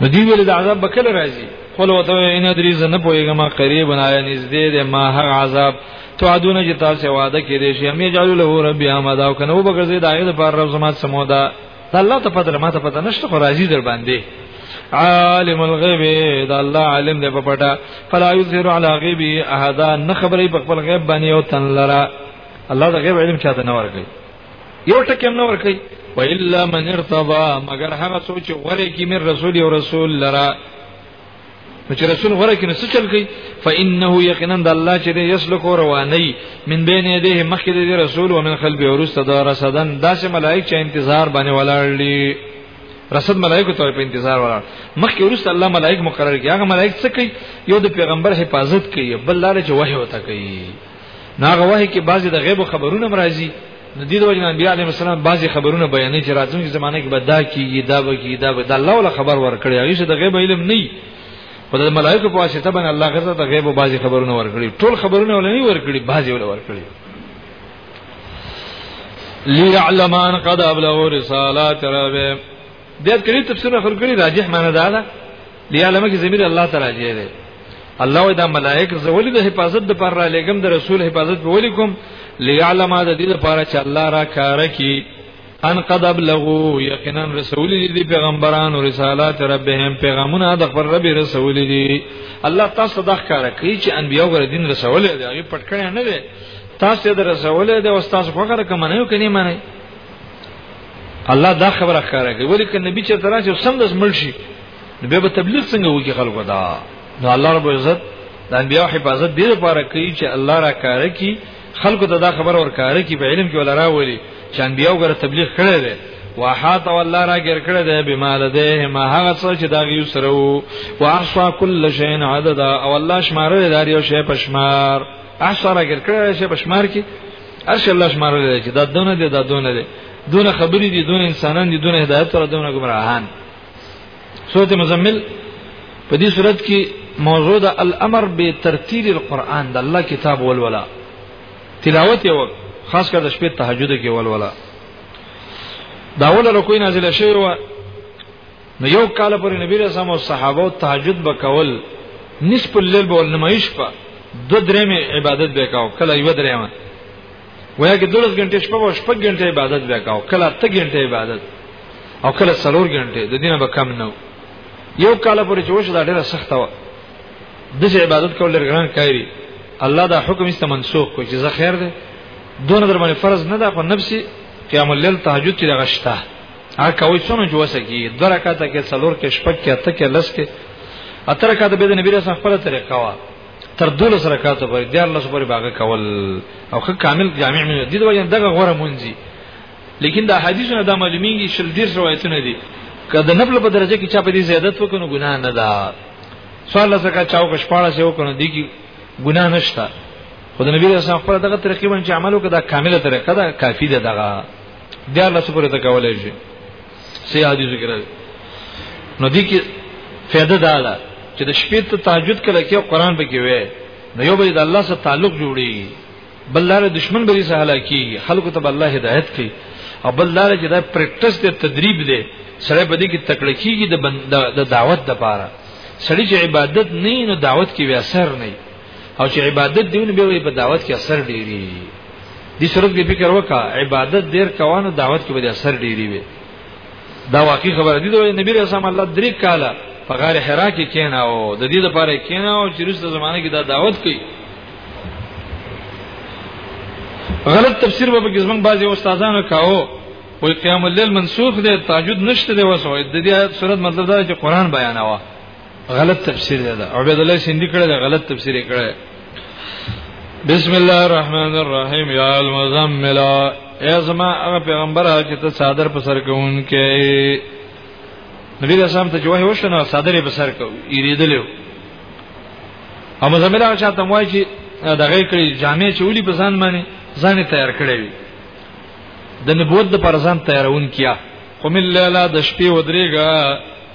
نو دی ویل د عذاب به کله راځي قل وته ان ادري زه نه پويګم قریب نه نږدې ده ما هغه عذاب توعدونه چې تاسو وعده کړی شي امي جعل له ربي امدا او کنه وبګرځي دایې د پر رب زما سمودا دا الله ته پته ما ته پته نشته خو راځي در باندې عالم الغیب دا الله عالم دی په پټه فلا یظهر علی غیبی احد نه خبرې په خپل غیب باندې او تن لرا الله دا غیب علم چاته نه ورکړي یو ټکی نه ورکړي و الا من ارتضى مگر هغه څوک چې غره کې من رسول او رسول لرا نو چې رسول غره کې نو څه چل کوي فانه یقینا د الله چې دې یسلک رواني من بین یده مخکې دې رسول او من قلب ورسته دا رسدن داسې ملائک چې انتظار باندې ولاړ دي رسد ملائکه ته په انتظار ولاړ مخکې ورسته الله ملائک مقرر کړي هغه ملائک څه کوي یو د پیغمبر حفاظت کوي بل لاره چې وحي وته کوي ناغه وه کې بعضی د غیب خبرونه مرাজি د دې د وجنه انبیاء علیهم السلام بعضی خبرونه بیانې چې راتلونکي زمانه کې بدا کیږي دا به کیږي دا به د الله ولا خبر ورکړي هغه څه د غیب علم نه وي په د ملائکه په واسطه باندې الله غزا د غیب او بعضی خبرونه ورکړي ټول خبرونه ولني ورکړي بعضی ول ورکړي ليعلم ان قد ابلغوا رسالات ربهم د دې تفسیر خلکو راجح معنی دا ده دی علامه کې زمير الله تعالی جې ده الله ودا ملائک زولي د حفاظت د پر را لګم د رسول حفاظت په ولیکم ليعلم د دې لپاره چې الله را کار کوي ان قد ابلغوا یقینا رسول دي پیغمبران او رسالات ربهم پیغامونه د خپل رب رسول دي الله تاسو د ښکار کوي چې انبیو غره دین رسول دي هغه پټکړه نه دي تاسو د رسول دي او تاسو خو غره کوم نه کوي معنی الله دا خبره ښکار کوي ولیکن نبی چې تراسه سم د ملشي نو به تبلیغ څنګه وکي خلکو دا نو الله رب عزت د انبیاء حفاظت دې لپاره کوي چې الله را کار کوي خلکو ته دا خبر ور کار کوي په علم کې ولا راولي چې انبیاء غره تبلیغ کړي دي واحات والله را ګر کړه ده بمال ده ما هغه څه چې دا غيو سره وو واحصا كل شيء عدد او الله شمار لري او شی پشمار احصا را ګر کړه شی پشمار کې ارش الله شمار لري چې دا دونه دي دا دونه دي دونه خبرې دي دونه انسانان دي دونه هدایت سره دونه ګمراهان سورته مزمل په دې صورت کې موضوع د الامر به ترتیل القرآن د الله کتاب ولولا تلاوت یو خاص کر د شپې تهجد کې ولولا دا ول رکوې نازله شوی و نو یو کال پر نبی رسول الله صحابه او تهجد بکول نصف الليل بول نمایش په دو درې می عبادت وکاو کله یو درې ما وای کې دولس غنټه شپه او شپږ غنټه عبادت وکاو کله ته غنټه عبادت او کله څلور غنټه د دینه به کم نه یو کال پورې چې وشه دا ډیره سخته و د عبادت کول ډیر ګران کاری الله دا حکم است منسوخ کو چې زه خیر ده دون در باندې فرض نه ده خو نفسي قیام الليل تهجد چې دغه شته هغه کوي څونه جوسه کی درکاته کې څلور کې شپږ کې اته کې لس کې اتر کاته به د نبی رسول خپل طریقه وا تر دولس رکعاتو پورې د الله سبحانه باغه کول او خه کامل جامع نه دي د وجه دغه غوړه مونږي لیکن دا حدیثونه دا معلومیږي شل ډیر روایتونه دي که د نفل په درجه کې چا په دې زیادت وکړو ګناه نه ده سوال لکه چاو کښ پاړه سه وکړو دي کې ګناه نشته خو د نبی رسول الله خپل دغه طریقې باندې عمل وکړه دا کامله طریقه ده کافی ده دغه د الله سبحانه ته کولای شي صحیح حدیث کې راځي نو دې کې فائدہ دا ده چې د شپې ته تهجد کله کې قران به کې وې نو یو به د الله سره تعلق جوړي بل لاره دشمن به سه هلاکی خلکو ته الله هدایت کوي او بل لاره چې دا پریکټس دی تدریب دی سره به دې کې تکړه کیږي د د دعوت د پاره سړي چې عبادت نه نو دعوت کې وی اثر نه او چې عبادت دیونه به وي په دعوت کې اثر ډیری دي صورت به فکر وکا عبادت ډیر کوانو دعوت کې به اثر ډیری وي دا واقعي خبره دي د نبی رسول الله درې کاله په غار حرا کې کینا او د دې لپاره کینا او چې رسته زمانه کې دا دعوت کوي غلط تفسیر به کې زمنګ بعضي استادانو کاو وي قیام الليل منسوخ دی تاجد نشته دی وسو د دې آیت صورت مطلب دا چې قران بیانوا غلط تفسیر دی دا عبد الله سیندی کړه دا غلط تفسیر کړه بسم الله الرحمن الرحیم یا المزمل یا زما هغه پیغمبر چې ته صادر په سر کوونکې نبی رسام ته جوه وشنه صادر په سر کو یریدلو او مزمل هغه چاته وای چې دغه کړي جامع چولی په ځان باندې ځان تیار کړی وي د نبوت د پر ځان تیارون کیا قم الليل د شپې ودرېګا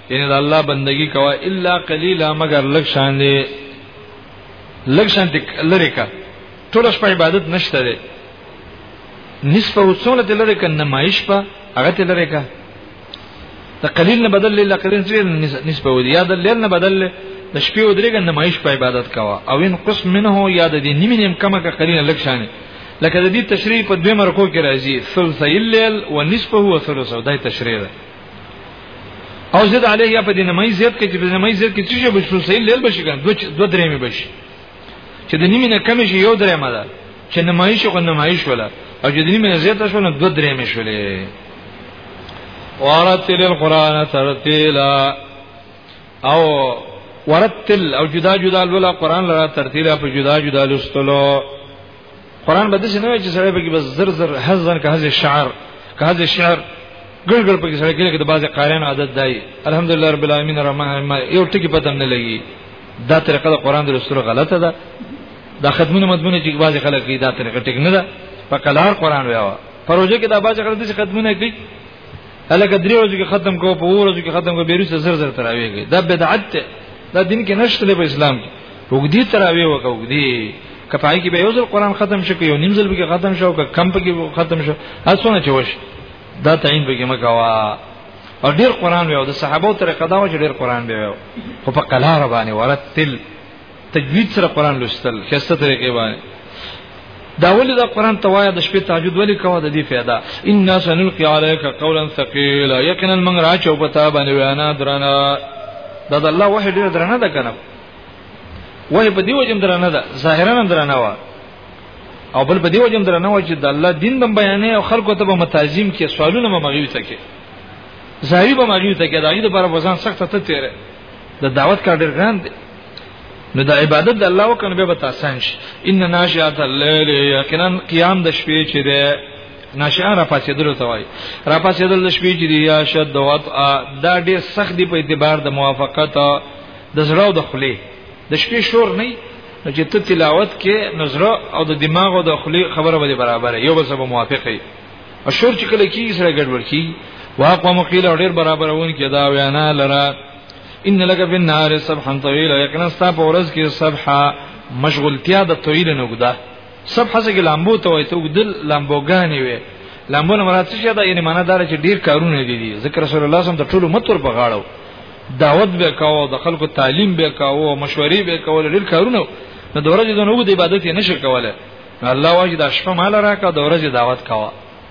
یعنی د الله بندگی کوا الا قلیلا مگر لږ شان دی لږ شان دی لری کا ټول شپه عبادت نشته دی نصف او څونه دی لری کا نمایش په هغه ته لری کا د قلیل نه بدل الا قلیل سره نصف او یا د لیل نه بدل د شپې او درې غن نمایش په عبادت کوا او ان قسم منه یا د دې نیمه نیم کمه کا قلیل لږ شان لکه د دې تشریح په دوه مرکو کې راځي ثلث الليل ونصفه وثلثه دا تشریح ده او زید علیه یا په دې نمای زید کې چې په نمای زید کې چې به شو سیل لیل بشي ګان دوه درې مې بشي چې د نیمه نه کم شي یو درې مده چې نمایش کو نمایش ولا او چې د نیمه نه زیات شو نو دوه درې مې شولې ورتل القران ترتیلا او ورتل او جدا جدا لولا قران لرا ترتیلا په جدا جدا لستلو قران به داسې نه وي چې سړی پکې بس زر زر حزن که هزه شعر که هزه شعر ګل ګل پکې سړی کې د بعضی قاریانو عادت دی الحمدلله رب العالمین الرحمن یو ټکی پته نه لګي دا طریقه د قران د رسول غلطه ده دا خدمونه مدمونه چې بعضی خلک دا طریقه ټیک نه ده په کلار قران ویوا پروژه کې دا بعضی خلک د خدمونه کوي الګ درې ورځې کې ختم کو په ورځې کې ختم کو بیروسه زر زر تراویږي دا بدعت ده دا دین کې نشته په اسلام کې وګدي تراوی وکړه وګدي کپای کې به یو ځل قران ختم شي یو نیم ځل به ختم شو که کم په کې ختم شو اسونه چوش دا تعین به کې مکوا او ډیر قران ویو د صحابه طریقه دا و چې ډیر قران به ویو خو په قلار باندې ورتل تجوید سره قران لوستل خسته طریقې باندې دا ولې دا قران ته وایي د شپې تهجد ولې کوه د دې फायदा ان سنلقي عليك قولا ثقيلا یقینا من راچو پتا باندې وینا درنه دا د الله وحی ډیر درنه ده کنه وای په دیو جن درنه ده ظاهرا درنه وا او بل په دیو جن درنه وا چې د الله دین بم بیانې او خلکو ته به متعظیم کې سوالونه به مغیو ته کې ظاهری به مغیو ته کې دا غي د پر بزان سخت ته تیرې د دعوت کار ډیر ګران دی نو د عبادت د الله وکنه به تاسان شي ان ناشئات الليل یقینا قیام د شپې چې ده ناشئه را پاسېدل ته وایي را پاسېدل د شپې چې دی یا شد دوت دا ډېر سخت دی په اعتبار د موافقت د زړه او د خلی د شپې شور نه نو چې ته تلاوت کې نظر او د دماغ او د خلی خبره به برابر یو بل سره موافق وي او شور چې کله کې سره ګډوډ کی واقع مقیل ډېر برابرون کې دا وینا لره ان لك في النهار سبحا طويلا یقینا ستا په ورځ کې سبحا مشغولتیا د طویل نه وګدا سبحا څنګه لامبو ته وای ته وګدل لامبوګانی وي لامبو نه مراد څه ده یعنی معنا دار چې ډیر کارونه دي دي ذکر رسول الله صم د ټولو متور په غاړو دعوت به کاوه د خلکو تعلیم به کاوه مشورې به کول ډیر کارونه نو د ورځې د نوو د عبادت نه شي کوله الله واجب د شپه مال راکا د ورځې دعوت کاوه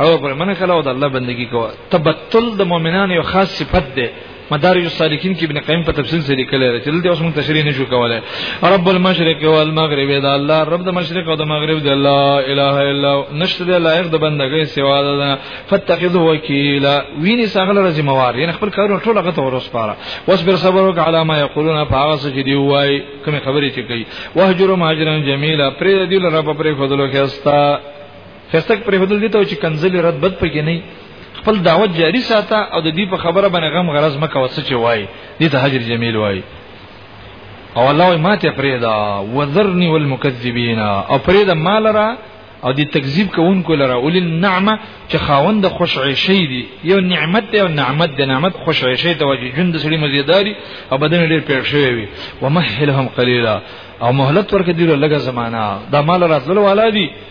او پر من کله او د الله بندگی کوه تبتل د مؤمنانو یو خاص صفت ده مدارج السالکین کې ابن قیم په تفصیل سره لیکل لري چې دلته اوس موږ تشریح نشو کولای رب المشرق والمغرب دا الله رب د مشرق او د مغرب د لا اله الا نشته د لایق د بندګۍ سوا ده فتخذه وکیلا ویني ساغله رزي موار یعنی خپل کارونه ټول غته ورسپاره واصبر صبر وک علی ما یقولون فاغه چې دی وای کوم خبرې چې کوي وهجر مهاجرن جمیلا پرې دی لره په پرې خدلو کې استا فسق پر هدل دي ته چې کنزلي رد بد پکې نه خپل دعوت جاری ساته او د دې په خبره باندې غم غرض مکه وڅ چې وای دې ته حجر جمیل وای او الله ما ته فریدا وذرنی والمکذبین او فریدا مال را او دې تکذیب کوونکو لره اول النعمه چې خاوند خوش عیشی دی یو نعمت دی او نعمت د نعمت خوش عیشی ته وجه جون د سړي مزیداری او بدن ډیر پیر شوی وي ومهلهم قلیلا او مهلت ورکړي له لګه زمانہ دا مال راتلو والا دی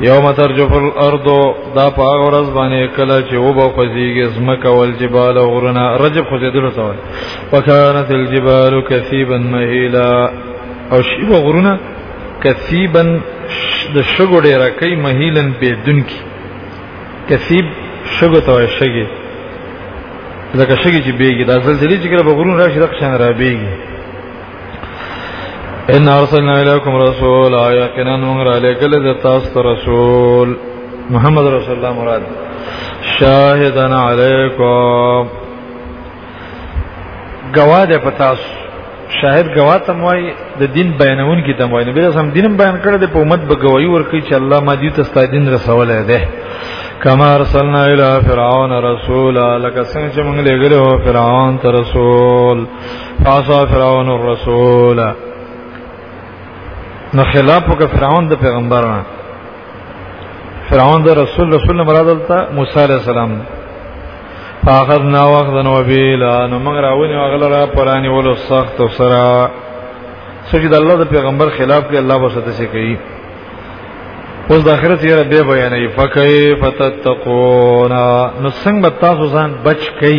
یوم ترجف الارض دا په هغه ورځ باندې کله چې و به خوځيږي زمکه ول جبال او غرونه رجب خوځېدل ته وایي وکانت الجبال کثیبا مهیلا او شی و غرونه کثیبا د شګو ډیره کوي مهیلن بدون کی کثیب شګو ته وایي شګي ځکه شګي چې بیګي دا زلزلې چې کله به غرونه راشي د قشان را بیګي ان ارسلنا اليكم رسولا یقینا موږ را لګل د تاسو رسول محمد رسول الله مراد شاهدنا علیکم گواه ده پتا شاهد گواه تم وای د دین بیانون کی تم وای نبی رسول دینم بیان کړ د امت به گواہی ورکړي چې الله ما دې ته ستاسو دین رسوله ده کما ارسلنا الى فرعون رسولا لکه څنګه چې موږ لګلو فرعون ته رسول فاصا فرعون الرسول نو خلاف وک فرعون د پیغمبر نه فرعون د رسول رسول مراد دلته موسی علی السلام فاخذنا واخذا وبيلا نو موږ راونی واغلرا پرانی ول سخت او سرا سجد الله د پیغمبر خلاف کې الله وسته سي کوي اوس د اخرت یې به بیانې فکیف تتقون نو څنګه تاسو ځان بچ کئ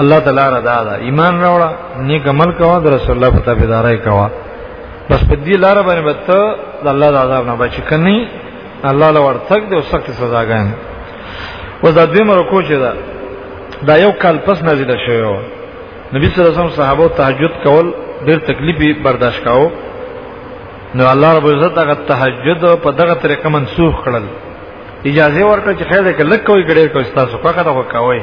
الله تعالی را دا دا ایمان راوړه نیک عمل کوه د رسول الله په تابعداري کوه بس په دې لار باندې به ته د الله د عذاب نه بچ کني الله له ورتګ د سخت سزاګان و دا دوی مر کو چې دا دا یو کال پس نازل شوی و نبی صلی الله علیه وسلم صحابه تهجد کول ډیر تکلیفي برداشت کاو نو الله رب عزت هغه تهجد په دغه طریقه منسوخ کړل اجازه ورکړه چې خیر ده کله کوي ګډه کوي تاسو په کاته وکاوي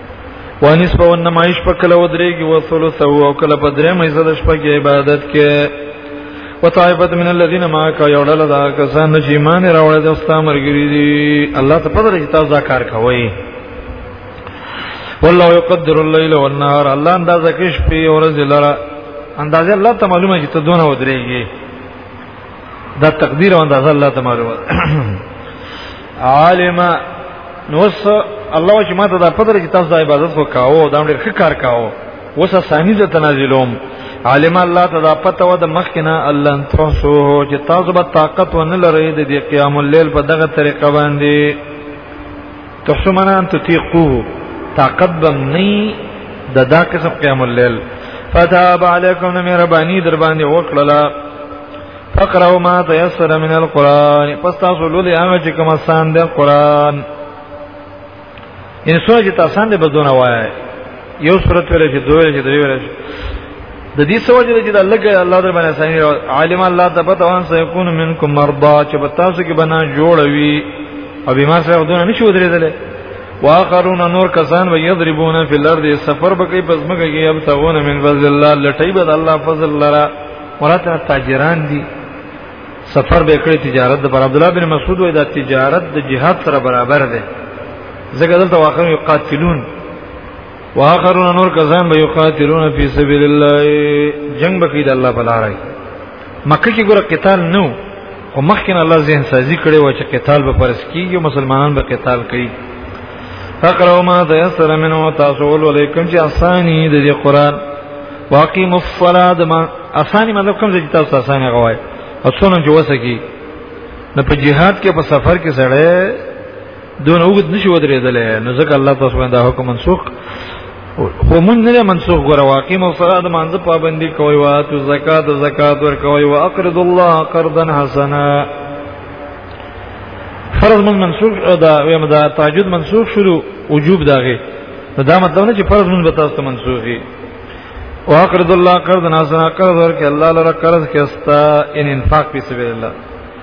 ونسبه النمایش په کله ودرېږي او ثلث او کله په درې مې زده شپه کې عبادت کې وطائفه من الذين ما کا یو ډله دا کسان چې ایمان راوړل د استامرګری دي الله ته پدې چې تاسو دا کار کوئ والله يقدر الليل والنهار الله اندازه کې شپې او ورځ لره اندازه الله ته معلومه چې ته دونه ودرېږي دا تقدیر او اندازه الله ته معلومه عالم نوس الله چې ماته دا پدره چې تاسو د عبادت کو کاو دا ډېر ښه کار کاو وس ثانی د تنازلوم عالم الله ته دا پته و د مخکنه الله تاسو چې تاسو به طاقت و نه لرئ د دې قیام الليل په دغه طریقه باندې تاسو منا ان تطيقوه طاقت به نه د دا قسم قیام الليل فتاب علیکم مهربانی در باندې وکړه فقروا ما تيسر من القران پس تاسو لولي هغه چې کوم آسان دی قران ان سورې چې تاسو نه بدونه وایي یو سورته ویل چې دوه چې درې ویل د دې سوجه چې د الله کې الله در باندې سني عالم الله ته پته وان سيكون منکم مرضا چې په تاسو کې بنا جوړوي او بیمار سره ودونه نشو درېدل واخرون نور کسان و یضربون فی الارض سفر بکې پزمکه کې اب تغون من فضل الله لټي بد الله فضل لرا مراد تاجران دي سفر به کړی تجارت د عبد الله بن مسعود وای دا تجارت د جهاد سره برابر دی زګر دلته واخر یو قاتلون واخرون نور کزان به یقاتلون فی سبیل الله جنگ بکی د الله په لار مکه کې ګره قتال نو خو مخکې الله ذهن سازي کړي و چې قتال به پرس کیږي مسلمانان به قتال کوي فقروا ما تيسر منه تاسو ولولې کوم چې اساني د دې قران واقیم الصلاه د ما اساني مطلب کوم چې تاسو اساني غواړئ او څونه چې وسه کی نو په جهاد کې په سفر کې سړی دون اوږد نشي ودرېدلې نو ځکه الله تاسو باندې دا حکم منسوخ خو مونږ نه منسوخ غره واقع مو سره د مانځ پابندي کوي وا تو زکات زکات ور کوي وا اقرض الله قرضا حسنا فرض مونږ منسوخ دا ویم دا تهجد منسوخ شلو وجوب داغه دا مطلب نه چې فرض مونږ به تاسو ته منسوخي واقرض الله قرضا حسنا قرض ورکه الله لره قرض کستا ان انفاق په سبیل الله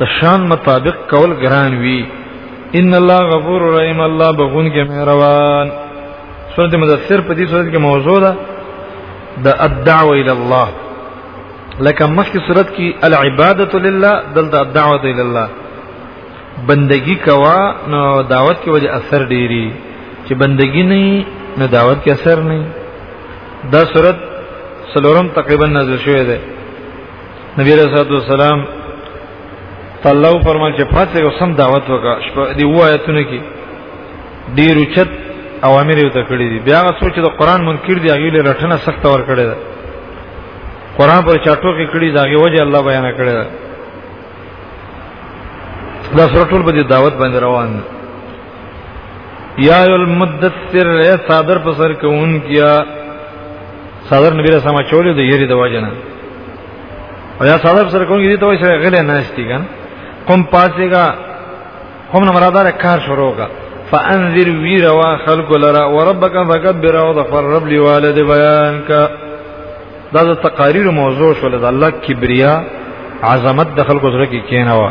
د شان مطابق کول ګران وی ان الله غفور رحیم الله بغون کې مهربان سورته مدثر په دې سورته کې موضوع ده د الدعوه الى الله لکه مخکې سورته کې العباده لله دلته الدعوه الى الله بندگی کوا نو دعوت کې وجه اثر ډیری چې بندگی نه نو دعوت کې اثر نه دا سورته سلورم تقریبا نازل شوې ده نبی رسول الله سلام الله فرمایل چې پاتې او سم دعوت وکړه شپه دی وایتونه کې ډیر چت اوامر یو تکړی دي بیا سوچ د قران منکر دی هغه لټنه سخت ور کړی ده قران پر چاټو کې کړی دا هغه وجه الله بیان کړی ده دا سره ټول به دعوت باندې روان دي یا المدثر یا صادر په سر کې اون کیا صادر نبی رسول الله چولې د یری د واجنه او یا صادر سره کوم دي ته وایي سره غلې ناشتي کن قم پاسې کا هم نه مرادار کار شروع کا فانذر وی روا خلق لرا وربک فکبر او ظفر رب لوالد بیان کا دا د تقاریر موضوع شول د الله کبریا عظمت د خلکو سره کې کینوا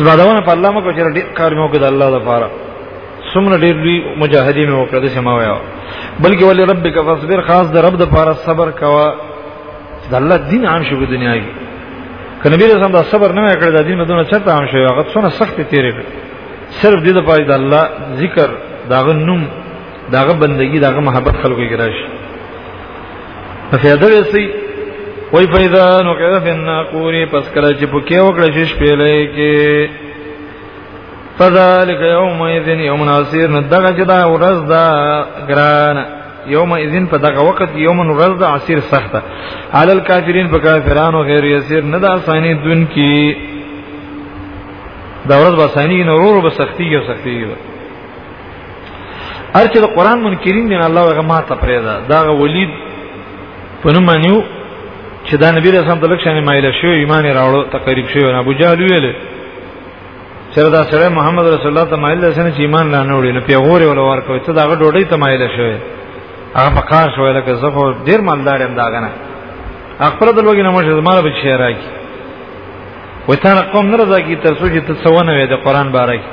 زبادونه په الله مکو چې ډېر کار مو وکړ د الله لپاره څومره ډېر لوی مجاهدی مو وکړ د سما ویا بلکې ولې ربک فاصبر خاص د رب لپاره صبر کوا د الله دین عام شو په دنیا کې کنه بیر سم دا صبر نه کړی د دین مدونه چرته عام شو هغه څونه سخت تیرې کړ صرف دې لپاره د الله ذکر داغه نوم داغه بندگی داغه محبت خلکو کې راشي فیاده وسی وای فیدا نو کړه فنا کوری پس کله چې پکې وکړه شش پیلې کې فذلک یوم اذن یوم ناصر نه دغه چې دا ورځ دا ګران یوم اذن په دغه وخت یوم ورځ دا عسیر سخته علی الکافرین په کافرانو غیر یسیر نه دا اسانی دن کی دا ورځ به اسانی نه ورو به سختی او سختی وي ارچه د قران منکرین دین الله هغه ما ته پرېدا دا ولید په نوم نیو چې دا نبی رسول الله لکه شنه مایل شو ایمان راوړو تقریب شو نه ابو جهل ویل چر دا سره محمد رسول الله ته مایل سره چې ایمان نه وړي نو پیغور ول ورکوي ته دا ډوډۍ ته مایل شوی هغه په کار شوی لکه زه خو ډیر مالدار یم دا غنه خپل د لوګي نه مشه زماره به شي راکی وته قوم نه رضا کی تر څو چې ته څونه وې د قران باره کې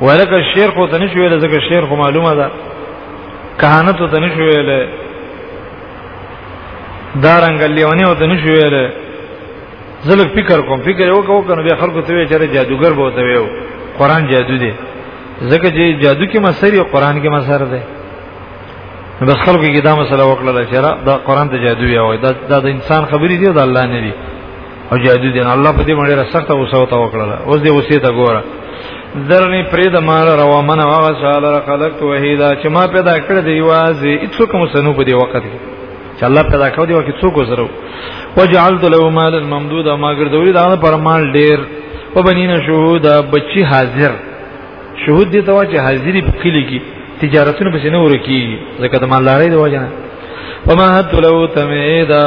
ولکه شعر خو ته نشو ویل ځکه شعر خو معلومه ده کهانت ته نشو ویل دارنګ لیونی ته نشو ویل زلک فکر کوم فکر یو کو کنه بیا خلکو ته وی چې جادوګر به وته ویو قران جادو دی ځکه چې جادو کې مسری او قران کې مسر ده بس خلکو کې دا مسله وکړه چې دا قران ته جادو یا وای دا د انسان خبرې دی او د الله نه دی او جادو دین الله په دې باندې را سخت او سوت وکړل اوس دې وصیت وګوره درنی پرې د مال روا من او غساله خلقت وحیدا چې ما پیدا کړ دی وازي هیڅ کوم سنو په دې وخت کې چې الله پیدا کړ دی وکي څوک وزرو وجعلت له مال ممدودا ما ګرځولې دا پر مال ډیر په بنینه شهود بچی حاضر شهود دي ته چې حاضری په کلی کې تجارتونه به نه ورکی ځکه د مال لارې دی وجنه وما حد له تمهیدا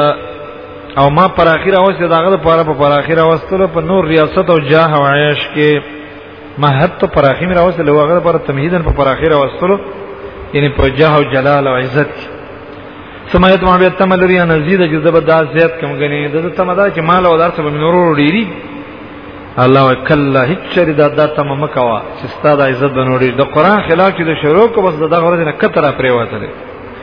او ما پر اخر اوس داغه لپاره په پر اخر اوس ته په نور ریاست او جاه او عیش کې ما حتی پر اخر مې اوس له هغه لپاره تمهیدن په پر اخر اوس ته یعنی په جاه او جلال او عزت سمایت ما به تم لري ان زیاده چې زبر دا زیات کم غني د تم دا چې مال او درس به نور ډیری الله وکلا هیڅ چر دا د تم مکوا چې ستاده عزت بنوړي د قران خلاف چې د شروع کو بس دغه ورځ نه کتره پریواته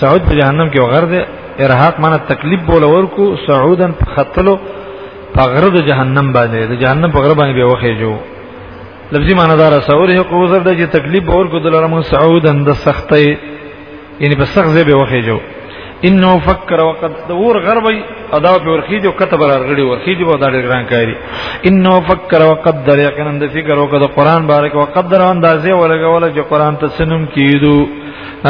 سعود په جهنم کې وغر دی ارهاق معنی تکلیف بوله ورکو سعودن په خطلو په غره د جهنم باندې د جهنم په غره باندې به وخې جو لفظي معنی دار سعود هي کو زر د چې تکلیف ورکو د لرمو سعودن د سختي یعنی په سخت ځای به وخې جو انه فکر وقد دور غربي ادا په ورخي جو کتب راغړي ورخي جو دا ډېر ګران کاری انه فکر وقدر یقینا د فکر وکړه د قران بارک وقدر اندازې ولګول چې قران ته سنم کیدو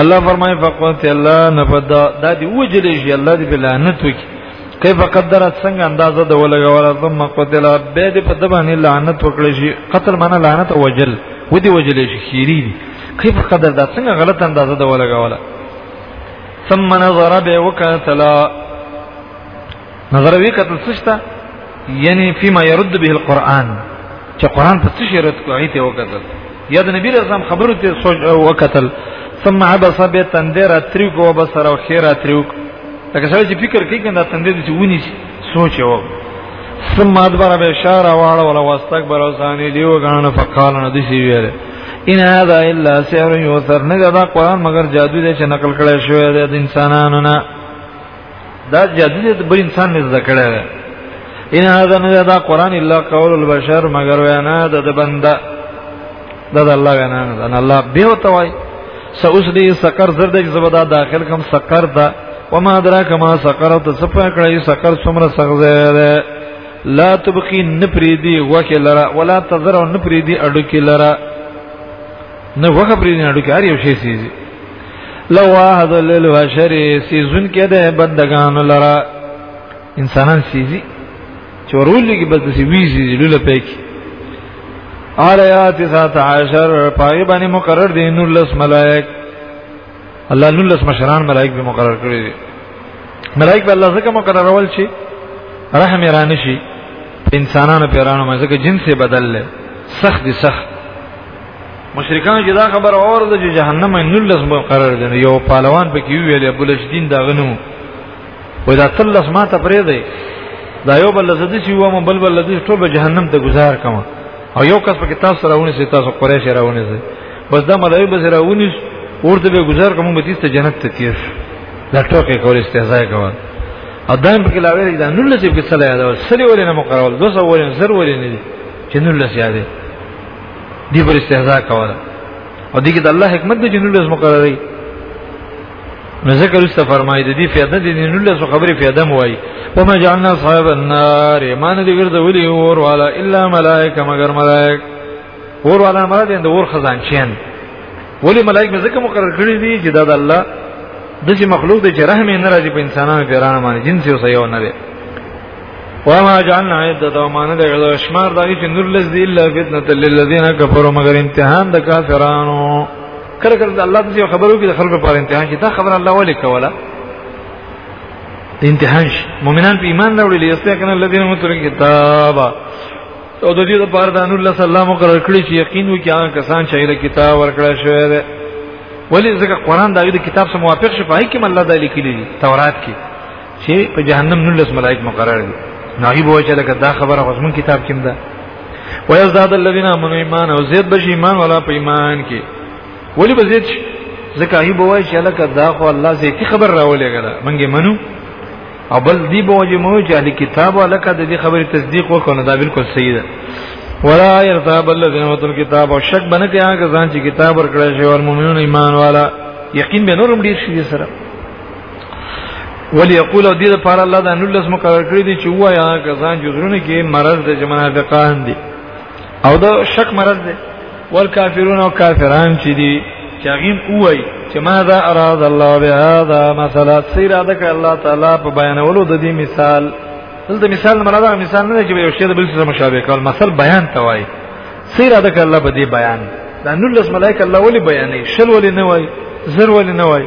الله فرمای فقط الله نفدا دا دی وجلې شي الله دې بلانت وکي کیف قدرت څنګه اندازه د ولګول ثم قتل به دې په دبانې لعنت وکړي شي قتل معنا لعنت او وجل ودی وجلې شي خيري دي کیف قدر دا څنګه غلط اندازه د ولګول ثم نظر به وکتل نظروي کتل سشتا یعنی فيما يرد به القرآن چې قرآن په څه رد کوي ته وکتل یا د نبی رسول خبرو ته سوچ وکتل ثم عبس به تندر اتریو کو بسر او خیر اتریو لکه سره چې فکر کوي کنده تندر دې ونی سوچ یو ثم ادبر به اشاره واړه ولا واستكبر وسانی دیو غان فقال نه دسی ویل ان هذا الا سحر یوثر نه دا قرآن مگر جادو دې چې نقل کړی شوی دی د انسانانو نه دا جادو دې بل انسان نه زده کړی دی ان هذا نه دا قران الا قول البشر مگر وینا د بنده دا د الله وینا نه ده الله به وتوي سوسلی سقر زرد چې زبدا داخل کوم سقر دا وما ادراک ما سقر ته صفه کړی سقر څومره سغزه ده لا تبقي نپریدي وکه لرا ولا تذر نپریدي اډو کې لرا نه وکه پریدي اډو کې هر یو شی سيزي لو واحد للبشر سیزون کې ده بندگان لرا انسانان سیزي چورولې کې بس سی وی سیزي لوله پېک آلیات 17 پای باندې مقرر دي نور لس ملائک الله نور لس مشران ملائک به مقرر کړی دي ملائک به الله څخه مقررول شي رحم رانه شي انسانانو پیرانو مزه کې جنس بدل لې سخت دي سخت مشرکان چې دا خبر اور د جهنم نه لس مقرر دي یو پهلوان په کې ویل ابو لشدین دا غنو وای دا تلس ما ته پرې دی دا یو بل زدي چې و مبل بل لدی ټول به جهنم ته گذار کما او یو کس په کتاب سره ونی سي تاسو قریش راونی سي بس دا ملایو به سره ونی ورته به گذار کوم به تیسته جنت ته تیر دا ټوکې کول استهزاء کول ادم په کلاوی دا نل لسی په سلا یاد سری ولې نه مقرول 200 ولې زر ولې نه دي چې نل لسی یاد دی پر استهزاء کوله او دغه د الله حکمت د جنول لز مقرري نو ذکر است فرمایي د دې فیاده د جنول لز خبرې فیاده موي وما جعلنا اصحاب النار ایمان دې ګرځولي اور والا الا ملائکه مگر ملائک اور والا مراد د اور خزان چین ولی ملائک مې ځکه مقرر کړی دي چې دا د الله د چې مخلوق د چې رحم نه راځي په انسانانو پیرانو باندې جنسي او سيو نه دی وما جعلنا عدت او معنی د غلو شمار دغه چې نور لز دی الا فتنه للذین کفروا مگر امتحان د کافرانو کله کله الله دې خبرو کې د خلکو لپاره امتحان شي دا خبر الله ولي کوله د امتحان شي مؤمنان په ایمان راوړي لیسته کنه الذین متر کتاب او د دې لپاره د نور لز الله مقرر کړی چې یقین وکړي هغه کسان چې د کتاب ورکړل شوی دی ولی ځکه قران دا د کتاب سره موافق شي په هیڅ کې الله دا لیکلی دی تورات کې چې په جهنم نلس ملائک مقرر دي ناغي به چې لکه دا خبره خو زمون کتاب کې ده ويزداد الذين امنوا ایمان او زید بش ایمان ولا په ایمان کې ولی به زید ځکه هی به وای چې لکه دا خو الله زه کی خبر راولې غلا منګه منو او بل دی به وجه مو چې اهل کتاب ولکه د دې خبرې تصدیق وکړو دا بالکل صحیح ده ولا يرتاب الذين اوتوا الكتاب او شک بنه کې هغه ځان چې کتاب ورکړی شي او مؤمنون ایمان والا یقین به نورم ډیر شي سره ولی یقول او دې لپاره الله د نلس مقرر کړی دی چې وایا غزان جزرونه کې مرض د منافقان دي او دا شک مرض دی والکافرون او کافران چې دي چاغیم اوای چې ما ذا اراد الله بهذا مثلا سیر ادک الله تعالی په بیانولو د دې مثال دلته مثال مراد هغه مثال نه چې یو شی د بل سره مشابه کول مثال بیان توای سیر ادک الله په دې بیان دا نلس ملائک الله ولی بیانې شل ولی نه وای زر ولی نه وای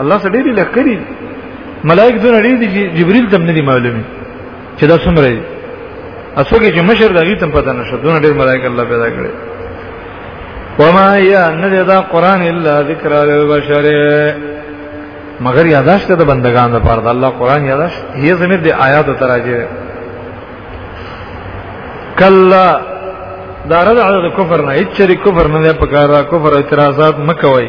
الله سره ډېری لکري ملائک دون ډېری دي جبريل تم نه دي معلومي چې دا څومره دي اسوګه چې مشر دغه تم پته نشه دون ډېر ملائک الله پیدا کړي وما هي ان دا قران الا ذکر للبشر مگر یاداشت د بندگان لپاره د الله قران یاداشت یې زمير د آیات تراجه کلا دا رد عدد کفر نه هیڅ چری کفر نه پکاره کفر اعتراضات مکوئ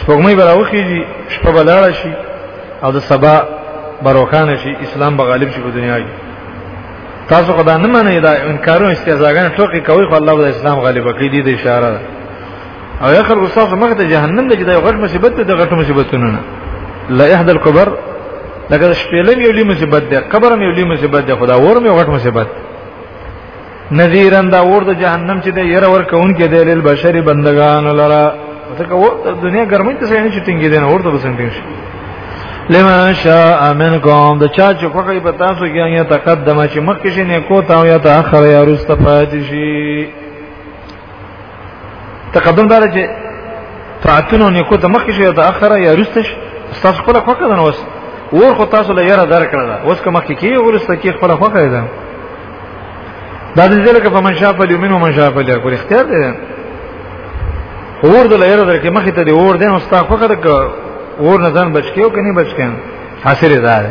سپوږمۍ براوخیږي شپه بلاړه شي او د سبا بروخانه شي اسلام به غالب شي په دنیا کې تاسو خدا نه منئ دا انکارونه استهزاګان ټوکی کوي خو الله به اسلام غالب کړي دي د اشاره ده او یا خلک تاسو مخ ته جهنم دی دا غټ مصیبت ده غټ مصیبتونه نه لا احد الكبر لکه شپېلم یو لوی مصیبت ده قبر یو لوی مصیبت ده خدا ور مې غټ مصیبت ده نذیرا دا اور د جهنم چې د ير ور کون کې دی لیل بشری بندگان لرا ځکه اور د دنیا ګرمۍ ته څنګه چې ټینګې دي اور ته به څنګه شي لمن شاء منکم د چا چې خوخه په تاسو کې یا تقدمه چې مخکې شي نه کو تا یا تاخر یا رسته پاتې شي تقدم دار چې طاعتونو نیکو ته مخکې شوی د اخره یا رستش تاسو خپل خوکه ده نو وس ور خو تاسو له یره درکړه ده اوس که مخکې کی ورسته کی خپل خوکه ده دا د ځل کې په منشا په یومن او منشا په لري کول اختیار ده ور د لایره درکې مخې ته دی ور دین او ستا خوکه ده ور نه ځان بچکیو کني بچکین حاصل ده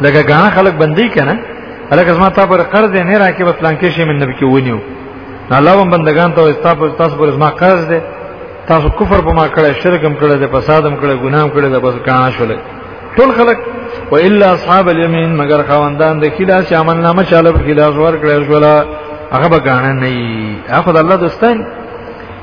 لکه غاڼه خلک بندي کنه الکه زما تا پر قرض نه راکې بس لانکې شي من نبی کې ونیو الله هم بندگان ته استا پر تاسو پر زما قرض ده تاسو کفر په ما کړه شرک هم کړه ده فساد هم کړه ګناه هم کړه ده بس کانا شول ټول خلک و الا اصحاب اليمين مگر خواندان د خلاص عمل نامه چاله خلاص ور کړل شول هغه به غاڼه نه هغه د الله دوستان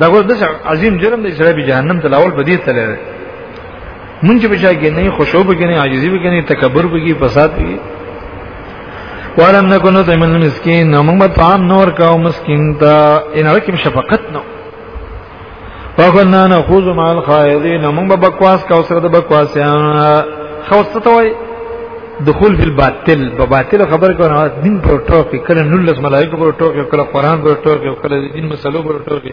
دا غوړ د عظیم جرم دی چې ربي جهنم ته لاول بدی تل لري مونږ به چا کې نه خوشو به کې نه عاجزي به کې نه تکبر به کې فساد به کې ولم نكن نطعم المسكين نو موږ طعام نور کاو مسکین ته ان رکم شفقت نو فكنا نخوض مع الخائضين موږ بکواس کاو سره د بکواسیان خوسته ته وای دخول فی الباطل په باطل خبر کو نه دین پر ټوکی کله نو لس ملائکه پر ټوکی کله قران پر ټوکی کله دین مسلو پر ټوکی